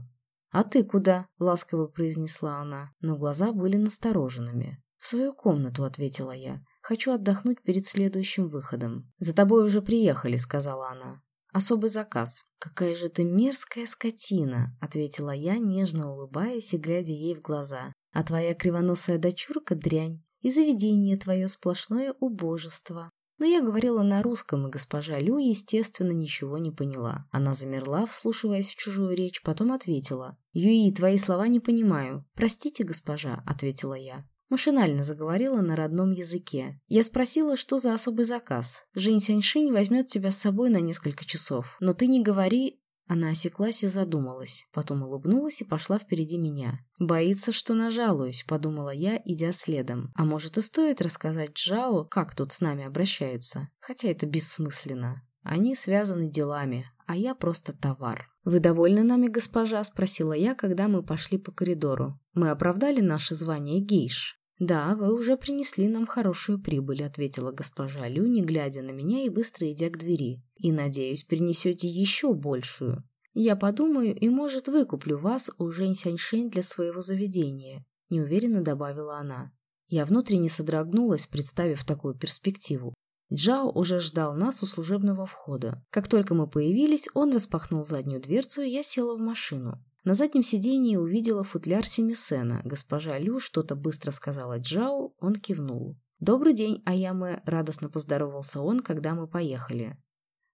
«А ты куда?» — ласково произнесла она, но глаза были настороженными. «В свою комнату», — ответила я. Хочу отдохнуть перед следующим выходом. «За тобой уже приехали», — сказала она. Особый заказ. Какая же ты мерзкая скотина, ответила я, нежно улыбаясь и глядя ей в глаза. А твоя кривоносая дочурка дрянь, и заведение твое сплошное убожество. Но я говорила на русском, и госпожа Лю, естественно, ничего не поняла. Она замерла, вслушиваясь в чужую речь, потом ответила. «Юи, твои слова не понимаю». «Простите, госпожа», — ответила я. Машинально заговорила на родном языке. Я спросила, что за особый заказ. Жень Сяньшинь возьмет тебя с собой на несколько часов. Но ты не говори... Она осеклась и задумалась, потом улыбнулась и пошла впереди меня. «Боится, что нажалуюсь», — подумала я, идя следом. «А может и стоит рассказать Джао, как тут с нами обращаются? Хотя это бессмысленно. Они связаны делами, а я просто товар». «Вы довольны нами, госпожа?» — спросила я, когда мы пошли по коридору. «Мы оправдали наше звание гейш?» «Да, вы уже принесли нам хорошую прибыль», — ответила госпожа Лю, не глядя на меня и быстро идя к двери. «И, надеюсь, принесете еще большую. Я подумаю и, может, выкуплю вас у Жень Сяньшень для своего заведения», — неуверенно добавила она. Я внутренне содрогнулась, представив такую перспективу. Джао уже ждал нас у служебного входа. Как только мы появились, он распахнул заднюю дверцу, и я села в машину. На заднем сидении увидела футляр Семисена. Госпожа Лю что-то быстро сказала Джао, он кивнул. «Добрый день, Аяме», — радостно поздоровался он, когда мы поехали.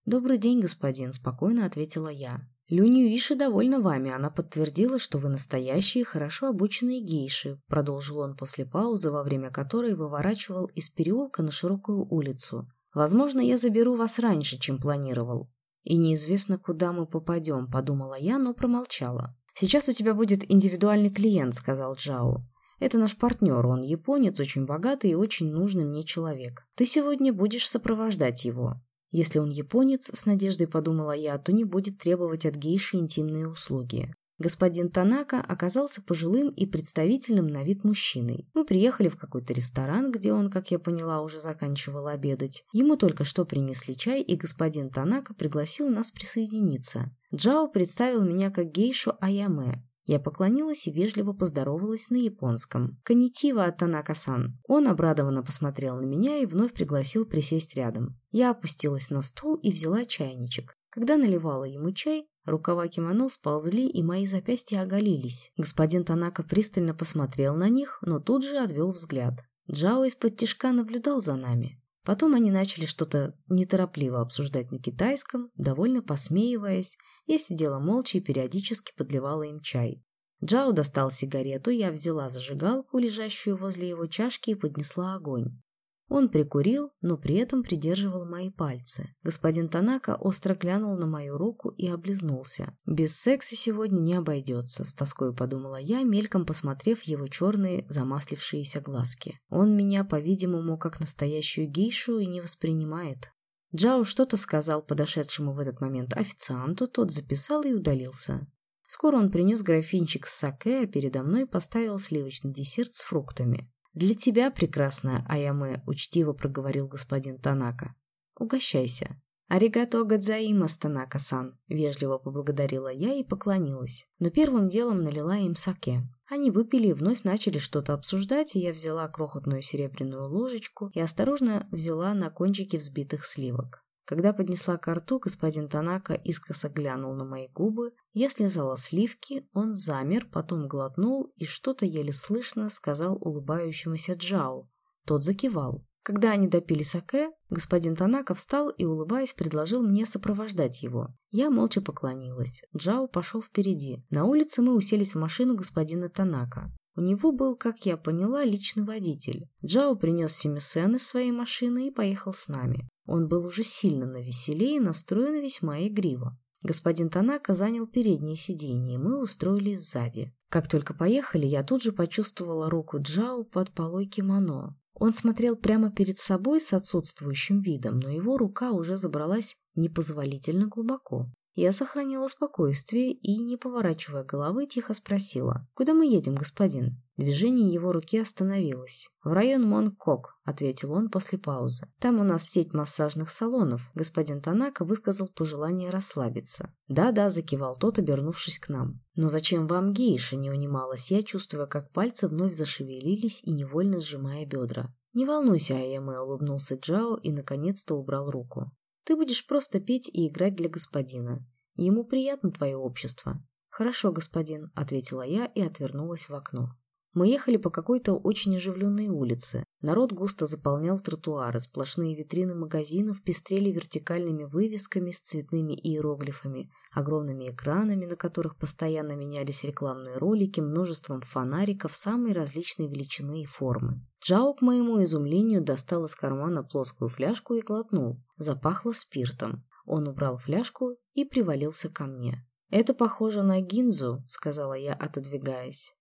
«Добрый день, господин», — спокойно ответила я. «Люнь Юиши довольна вами. Она подтвердила, что вы настоящие, хорошо обученные гейши», — продолжил он после паузы, во время которой выворачивал из переулка на широкую улицу. «Возможно, я заберу вас раньше, чем планировал. И неизвестно, куда мы попадем, подумала я, но промолчала. «Сейчас у тебя будет индивидуальный клиент», — сказал Джао. «Это наш партнер, он японец, очень богатый и очень нужный мне человек. Ты сегодня будешь сопровождать его. Если он японец, с надеждой подумала я, то не будет требовать от гейши интимные услуги. Господин Танака оказался пожилым и представительным на вид мужчиной. Мы приехали в какой-то ресторан, где он, как я поняла, уже заканчивал обедать. Ему только что принесли чай, и господин Танака пригласил нас присоединиться. Джао представил меня как гейшу Аяме. Я поклонилась и вежливо поздоровалась на японском. «Конитива, Танака-сан». Он обрадованно посмотрел на меня и вновь пригласил присесть рядом. Я опустилась на стул и взяла чайничек. Когда наливала ему чай, Рукава кимоно сползли, и мои запястья оголились. Господин Танака пристально посмотрел на них, но тут же отвел взгляд. Джао из-под тишка наблюдал за нами. Потом они начали что-то неторопливо обсуждать на китайском, довольно посмеиваясь. Я сидела молча и периодически подливала им чай. Джао достал сигарету, я взяла зажигалку, лежащую возле его чашки, и поднесла огонь. Он прикурил, но при этом придерживал мои пальцы. Господин Танака остро глянул на мою руку и облизнулся. «Без секса сегодня не обойдется», — с тоской подумала я, мельком посмотрев его черные замаслившиеся глазки. «Он меня, по-видимому, как настоящую гейшу и не воспринимает». Джао что-то сказал подошедшему в этот момент официанту, тот записал и удалился. Скоро он принес графинчик с саке, а передо мной поставил сливочный десерт с фруктами. «Для тебя, прекрасная Аяме», — учтиво проговорил господин Танака. «Угощайся». «Аригато гадзаимас, Танака-сан», — вежливо поблагодарила я и поклонилась. Но первым делом налила им саке. Они выпили и вновь начали что-то обсуждать, и я взяла крохотную серебряную ложечку и осторожно взяла на кончики взбитых сливок. Когда поднесла к рту, господин Танака искоса глянул на мои губы, я слезала сливки, он замер, потом глотнул и что-то еле слышно сказал улыбающемуся Джао. Тот закивал. Когда они допили саке, господин Танака встал и, улыбаясь, предложил мне сопровождать его. Я молча поклонилась. Джао пошел впереди. На улице мы уселись в машину господина Танака. У него был, как я поняла, личный водитель. Джао принес Семисен из своей машины и поехал с нами. Он был уже сильно навеселее и настроен весьма игриво. Господин Танака занял переднее сиденье, мы устроились сзади. Как только поехали, я тут же почувствовала руку Джао под полой кимоно. Он смотрел прямо перед собой с отсутствующим видом, но его рука уже забралась непозволительно глубоко. Я сохранила спокойствие и, не поворачивая головы, тихо спросила. «Куда мы едем, господин?» Движение его руки остановилось. «В район Монкок», — ответил он после паузы. «Там у нас сеть массажных салонов». Господин Танака высказал пожелание расслабиться. «Да-да», — закивал тот, обернувшись к нам. «Но зачем вам гейша?» — не унималась я, чувствуя, как пальцы вновь зашевелились и невольно сжимая бедра. «Не волнуйся, Айяме», — улыбнулся Джао и наконец-то убрал руку. Ты будешь просто петь и играть для господина. Ему приятно твое общество». «Хорошо, господин», — ответила я и отвернулась в окно. Мы ехали по какой-то очень оживленной улице. Народ густо заполнял тротуары, сплошные витрины магазинов пестрели вертикальными вывесками с цветными иероглифами, огромными экранами, на которых постоянно менялись рекламные ролики, множеством фонариков самой различной величины и формы. Джао, к моему изумлению, достал из кармана плоскую фляжку и глотнул. Запахло спиртом. Он убрал фляжку и привалился ко мне. «Это похоже на гинзу», — сказала я, отодвигаясь.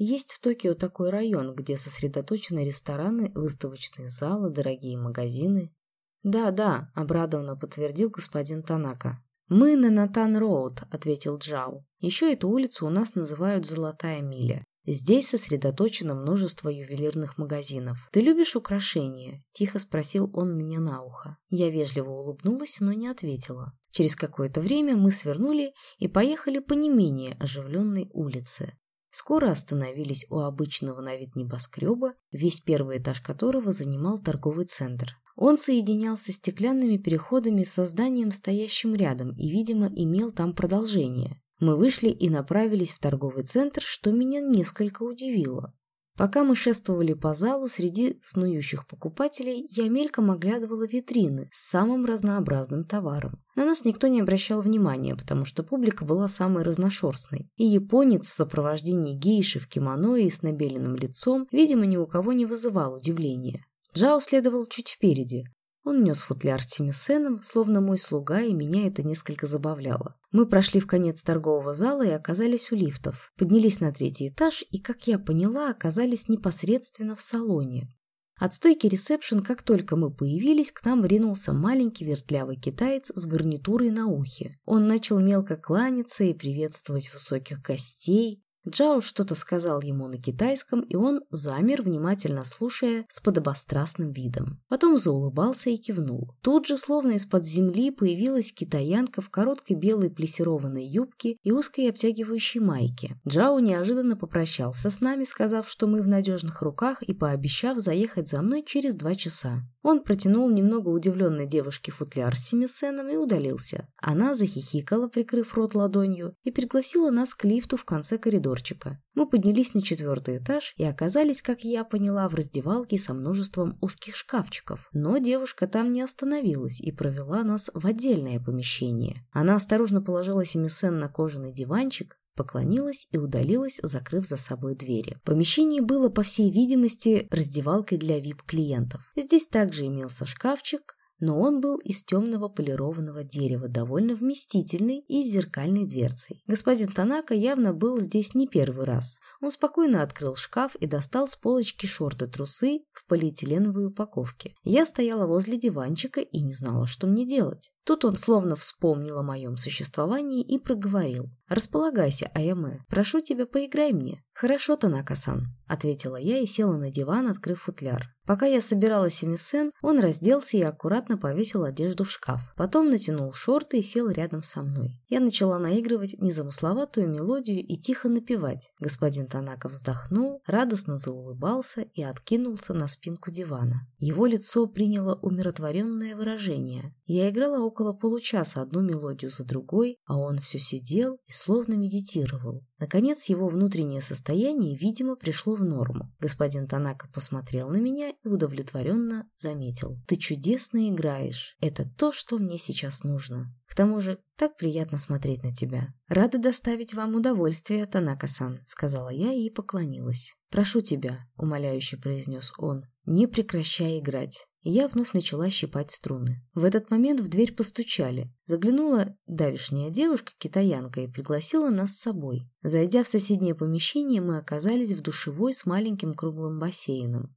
Есть в Токио такой район, где сосредоточены рестораны, выставочные залы, дорогие магазины. «Да, да», — обрадованно подтвердил господин Танака. «Мы на Натан-Роуд», — ответил Джао. «Еще эту улицу у нас называют «Золотая миля». Здесь сосредоточено множество ювелирных магазинов. Ты любишь украшения?» – тихо спросил он мне на ухо. Я вежливо улыбнулась, но не ответила. Через какое-то время мы свернули и поехали по не менее оживленной улице. Скоро остановились у обычного на вид небоскреба, весь первый этаж которого занимал торговый центр. Он соединялся стеклянными переходами с зданием, стоящим рядом, и, видимо, имел там продолжение. Мы вышли и направились в торговый центр, что меня несколько удивило. Пока мы шествовали по залу, среди снующих покупателей я мельком оглядывала витрины с самым разнообразным товаром. На нас никто не обращал внимания, потому что публика была самой разношерстной. И японец в сопровождении гейши в кимоно и с набеленным лицом, видимо, ни у кого не вызывал удивления. Джао следовал чуть впереди. Он нес футляр с семисеном, словно мой слуга, и меня это несколько забавляло. Мы прошли в конец торгового зала и оказались у лифтов. Поднялись на третий этаж и, как я поняла, оказались непосредственно в салоне. От стойки ресепшн, как только мы появились, к нам ринулся маленький вертлявый китаец с гарнитурой на ухе. Он начал мелко кланяться и приветствовать высоких гостей, Джао что-то сказал ему на китайском, и он замер, внимательно слушая с подобострастным видом. Потом заулыбался и кивнул. Тут же, словно из-под земли, появилась китаянка в короткой белой плессированной юбке и узкой обтягивающей майке. Джао неожиданно попрощался с нами, сказав, что мы в надежных руках, и пообещав заехать за мной через два часа. Он протянул немного удивленной девушке футляр с семисеном и удалился. Она захихикала, прикрыв рот ладонью, и пригласила нас к лифту в конце коридорчика. Мы поднялись на четвертый этаж и оказались, как я поняла, в раздевалке со множеством узких шкафчиков. Но девушка там не остановилась и провела нас в отдельное помещение. Она осторожно положила семисен на кожаный диванчик, поклонилась и удалилась, закрыв за собой двери. Помещение было, по всей видимости, раздевалкой для VIP-клиентов. Здесь также имелся шкафчик, но он был из темного полированного дерева, довольно вместительный и с зеркальной дверцей. Господин Танака явно был здесь не первый раз. Он спокойно открыл шкаф и достал с полочки шорты-трусы в полиэтиленовой упаковке. Я стояла возле диванчика и не знала, что мне делать. Тут он словно вспомнил о моем существовании и проговорил. «Располагайся, Аяме. Прошу тебя, поиграй мне». «Хорошо, Танака-сан», — ответила я и села на диван, открыв футляр. Пока я собирала семисен, он разделся и аккуратно повесил одежду в шкаф. Потом натянул шорты и сел рядом со мной. Я начала наигрывать незамысловатую мелодию и тихо напевать. Господин Танака вздохнул, радостно заулыбался и откинулся на спинку дивана. Его лицо приняло умиротворенное выражение. Я играла около получаса одну мелодию за другой, а он все сидел и словно медитировал. Наконец его внутреннее состояние, видимо, пришло в норму. Господин Танака посмотрел на меня и удовлетворенно заметил. «Ты чудесно играешь. Это то, что мне сейчас нужно. К тому же, так приятно смотреть на тебя. Рада доставить вам удовольствие, Танака-сан», — сказала я и поклонилась. «Прошу тебя», — умоляюще произнес он, — «не прекращай играть я вновь начала щипать струны. В этот момент в дверь постучали. Заглянула давишняя девушка-китаянка и пригласила нас с собой. Зайдя в соседнее помещение, мы оказались в душевой с маленьким круглым бассейном.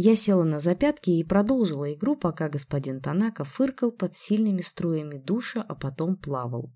Я села на запятки и продолжила игру, пока господин Танака фыркал под сильными струями душа, а потом плавал.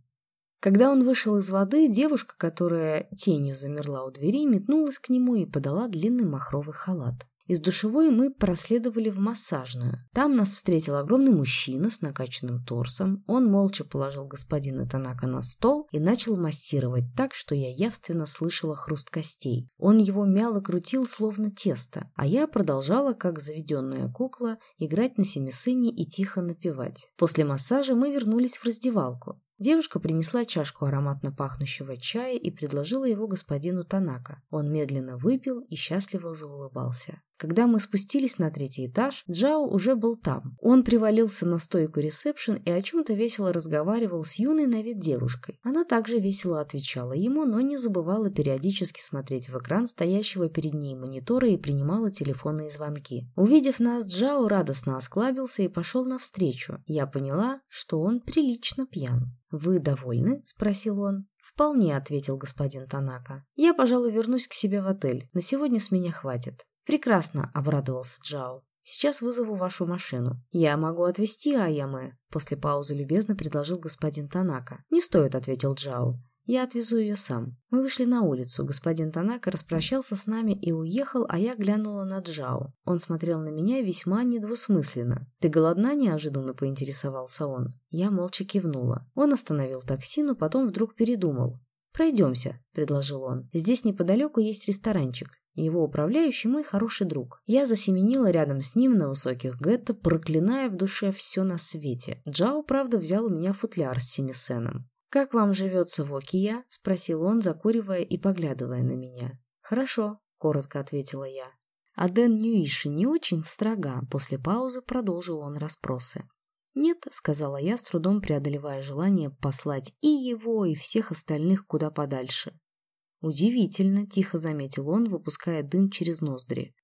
Когда он вышел из воды, девушка, которая тенью замерла у двери, метнулась к нему и подала длинный махровый халат. Из душевой мы проследовали в массажную. Там нас встретил огромный мужчина с накачанным торсом. Он молча положил господина Танака на стол и начал массировать так, что я явственно слышала хруст костей. Он его мяло крутил, словно тесто, а я продолжала, как заведенная кукла, играть на семисыне и тихо напевать. После массажа мы вернулись в раздевалку. Девушка принесла чашку ароматно пахнущего чая и предложила его господину Танака. Он медленно выпил и счастливо заулыбался. Когда мы спустились на третий этаж, Джао уже был там. Он привалился на стойку ресепшн и о чем-то весело разговаривал с юной на вид девушкой. Она также весело отвечала ему, но не забывала периодически смотреть в экран стоящего перед ней монитора и принимала телефонные звонки. Увидев нас, Джао радостно осклабился и пошел навстречу. Я поняла, что он прилично пьян. «Вы довольны?» – спросил он. «Вполне», – ответил господин Танака. «Я, пожалуй, вернусь к себе в отель. На сегодня с меня хватит». «Прекрасно», — обрадовался Джао. «Сейчас вызову вашу машину. Я могу отвезти Аяме», — после паузы любезно предложил господин Танака. «Не стоит», — ответил Джао. «Я отвезу ее сам». Мы вышли на улицу. Господин Танака распрощался с нами и уехал, а я глянула на Джао. Он смотрел на меня весьма недвусмысленно. «Ты голодна?» – неожиданно поинтересовался он. Я молча кивнула. Он остановил такси, но потом вдруг передумал. «Пройдемся», – предложил он. «Здесь неподалеку есть ресторанчик. Его управляющий мой хороший друг. Я засеменила рядом с ним на высоких гетто, проклиная в душе все на свете. Джао, правда, взял у меня футляр с семисеном. «Как вам живется в Окия?» – спросил он, закуривая и поглядывая на меня. «Хорошо», – коротко ответила я. А Дэн Ньюиши не очень строга. После паузы продолжил он расспросы. «Нет», — сказала я, с трудом преодолевая желание послать и его, и всех остальных куда подальше. «Удивительно», — тихо заметил он, выпуская дым через ноздри.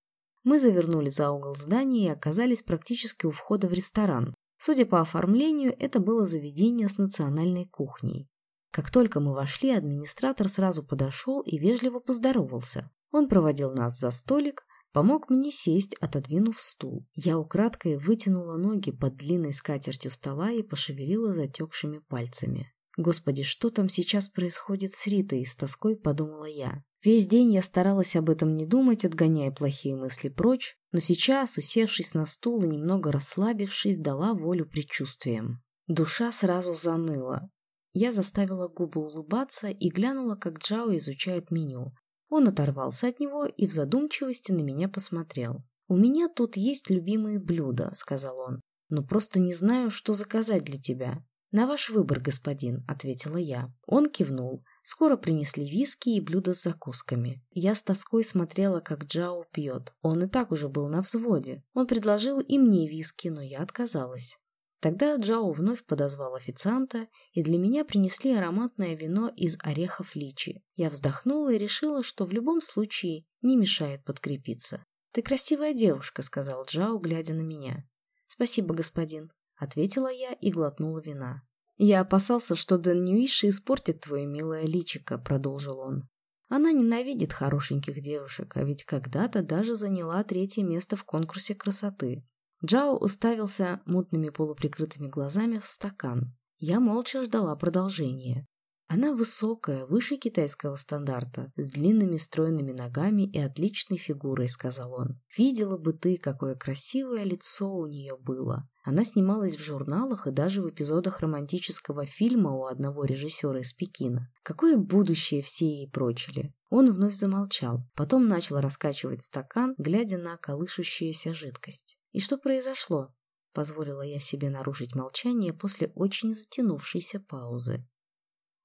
Мы завернули за угол здания и оказались практически у входа в ресторан. Судя по оформлению, это было заведение с национальной кухней. Как только мы вошли, администратор сразу подошел и вежливо поздоровался. Он проводил нас за столик, помог мне сесть, отодвинув стул. Я украдкой вытянула ноги под длинной скатертью стола и пошевелила затекшими пальцами. Господи, что там сейчас происходит с Ритой, с тоской подумала я. Весь день я старалась об этом не думать, отгоняя плохие мысли прочь, но сейчас, усевшись на стул и немного расслабившись, дала волю предчувствиям. Душа сразу заныла. Я заставила губы улыбаться и глянула, как Джао изучает меню. Он оторвался от него и в задумчивости на меня посмотрел. «У меня тут есть любимые блюда», — сказал он, — «но просто не знаю, что заказать для тебя. «На ваш выбор, господин», — ответила я. Он кивнул. Скоро принесли виски и блюда с закусками. Я с тоской смотрела, как Джао пьет. Он и так уже был на взводе. Он предложил и мне виски, но я отказалась. Тогда Джао вновь подозвал официанта, и для меня принесли ароматное вино из орехов личи. Я вздохнула и решила, что в любом случае не мешает подкрепиться. «Ты красивая девушка», — сказал Джао, глядя на меня. «Спасибо, господин», ответила я и глотнула вина. «Я опасался, что Дэн Ньюиши испортит твое милое личико», — продолжил он. «Она ненавидит хорошеньких девушек, а ведь когда-то даже заняла третье место в конкурсе красоты». Джао уставился мутными полуприкрытыми глазами в стакан. Я молча ждала продолжения. Она высокая, выше китайского стандарта, с длинными стройными ногами и отличной фигурой, сказал он. Видела бы ты, какое красивое лицо у нее было. Она снималась в журналах и даже в эпизодах романтического фильма у одного режиссера из Пекина. Какое будущее все ей прочили. Он вновь замолчал, потом начал раскачивать стакан, глядя на колышущуюся жидкость. И что произошло? Позволила я себе нарушить молчание после очень затянувшейся паузы.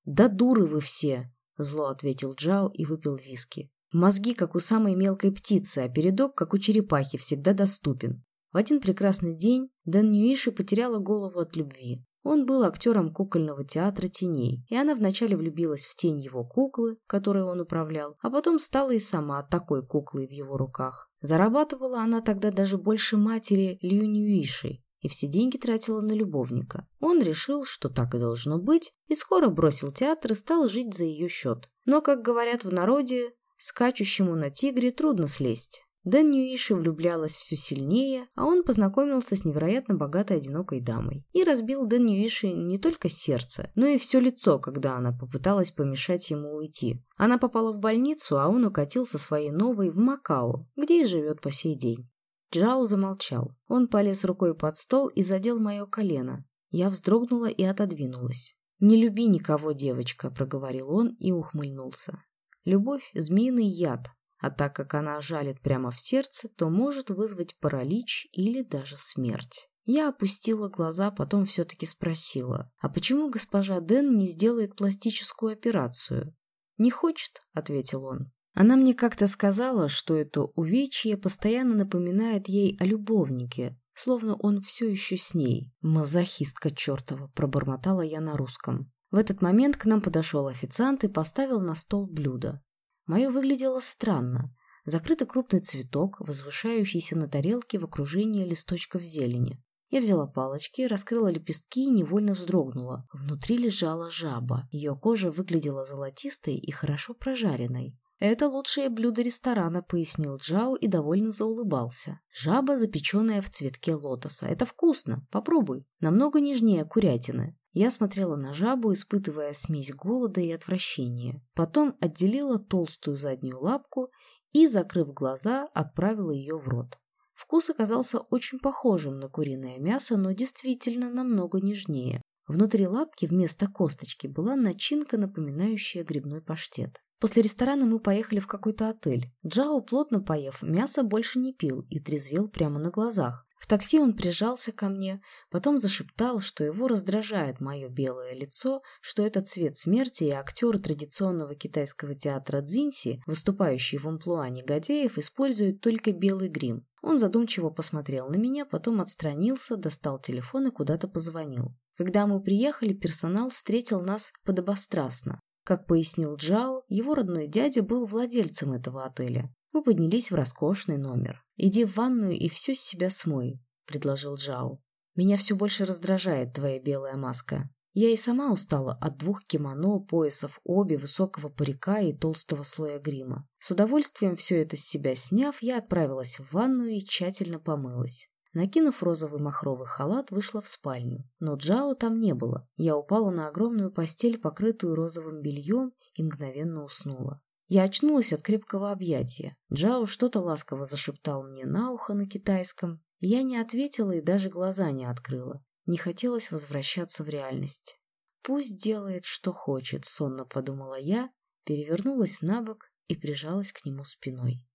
«Да дуры вы все!» — зло ответил Джао и выпил виски. «Мозги, как у самой мелкой птицы, а передок, как у черепахи, всегда доступен. В один прекрасный день Дэн Ньюиши потеряла голову от любви. Он был актером кукольного театра теней, и она вначале влюбилась в тень его куклы, которой он управлял, а потом стала и сама такой куклой в его руках. Зарабатывала она тогда даже больше матери Лью Ньюиши, и все деньги тратила на любовника. Он решил, что так и должно быть, и скоро бросил театр и стал жить за ее счет. Но, как говорят в народе, скачущему на тигре трудно слезть. Дэн Ньюиши влюблялась все сильнее, а он познакомился с невероятно богатой одинокой дамой. И разбил Дэн Ньюиши не только сердце, но и все лицо, когда она попыталась помешать ему уйти. Она попала в больницу, а он укатил со своей новой в Макао, где и живет по сей день. Джао замолчал. Он полез рукой под стол и задел мое колено. Я вздрогнула и отодвинулась. «Не люби никого, девочка», — проговорил он и ухмыльнулся. «Любовь — змеиный яд, а так как она жалит прямо в сердце, то может вызвать паралич или даже смерть. Я опустила глаза, потом все-таки спросила, а почему госпожа Дэн не сделает пластическую операцию? «Не хочет», — ответил он. Она мне как-то сказала, что это увечье постоянно напоминает ей о любовнике, словно он все еще с ней. «Мазохистка чертова», — пробормотала я на русском. В этот момент к нам подошел официант и поставил на стол блюдо. Мое выглядело странно. Закрытый крупный цветок, возвышающийся на тарелке в окружении листочков зелени. Я взяла палочки, раскрыла лепестки и невольно вздрогнула. Внутри лежала жаба. Ее кожа выглядела золотистой и хорошо прожаренной. «Это лучшее блюдо ресторана», — пояснил Джао и довольно заулыбался. «Жаба, запеченная в цветке лотоса. Это вкусно. Попробуй. Намного нежнее курятины». Я смотрела на жабу, испытывая смесь голода и отвращения. Потом отделила толстую заднюю лапку и, закрыв глаза, отправила ее в рот. Вкус оказался очень похожим на куриное мясо, но действительно намного нежнее. Внутри лапки вместо косточки была начинка, напоминающая грибной паштет. После ресторана мы поехали в какой-то отель. Джао, плотно поев, мясо больше не пил и трезвел прямо на глазах. В такси он прижался ко мне, потом зашептал, что его раздражает мое белое лицо, что это цвет смерти, и актер традиционного китайского театра Цзиньси, выступающий в амплуа негодяев, используют только белый грим. Он задумчиво посмотрел на меня, потом отстранился, достал телефон и куда-то позвонил. Когда мы приехали, персонал встретил нас подобострастно. Как пояснил Джао, его родной дядя был владельцем этого отеля. Мы поднялись в роскошный номер. «Иди в ванную и все с себя смой», — предложил Джао. «Меня все больше раздражает твоя белая маска. Я и сама устала от двух кимоно, поясов оби, высокого парика и толстого слоя грима. С удовольствием все это с себя сняв, я отправилась в ванную и тщательно помылась. Накинув розовый махровый халат, вышла в спальню. Но Джао там не было. Я упала на огромную постель, покрытую розовым бельем, и мгновенно уснула. Я очнулась от крепкого объятия. Джао что-то ласково зашептал мне на ухо на китайском. Я не ответила и даже глаза не открыла. Не хотелось возвращаться в реальность. «Пусть делает, что хочет», — сонно подумала я, перевернулась на бок и прижалась к нему спиной.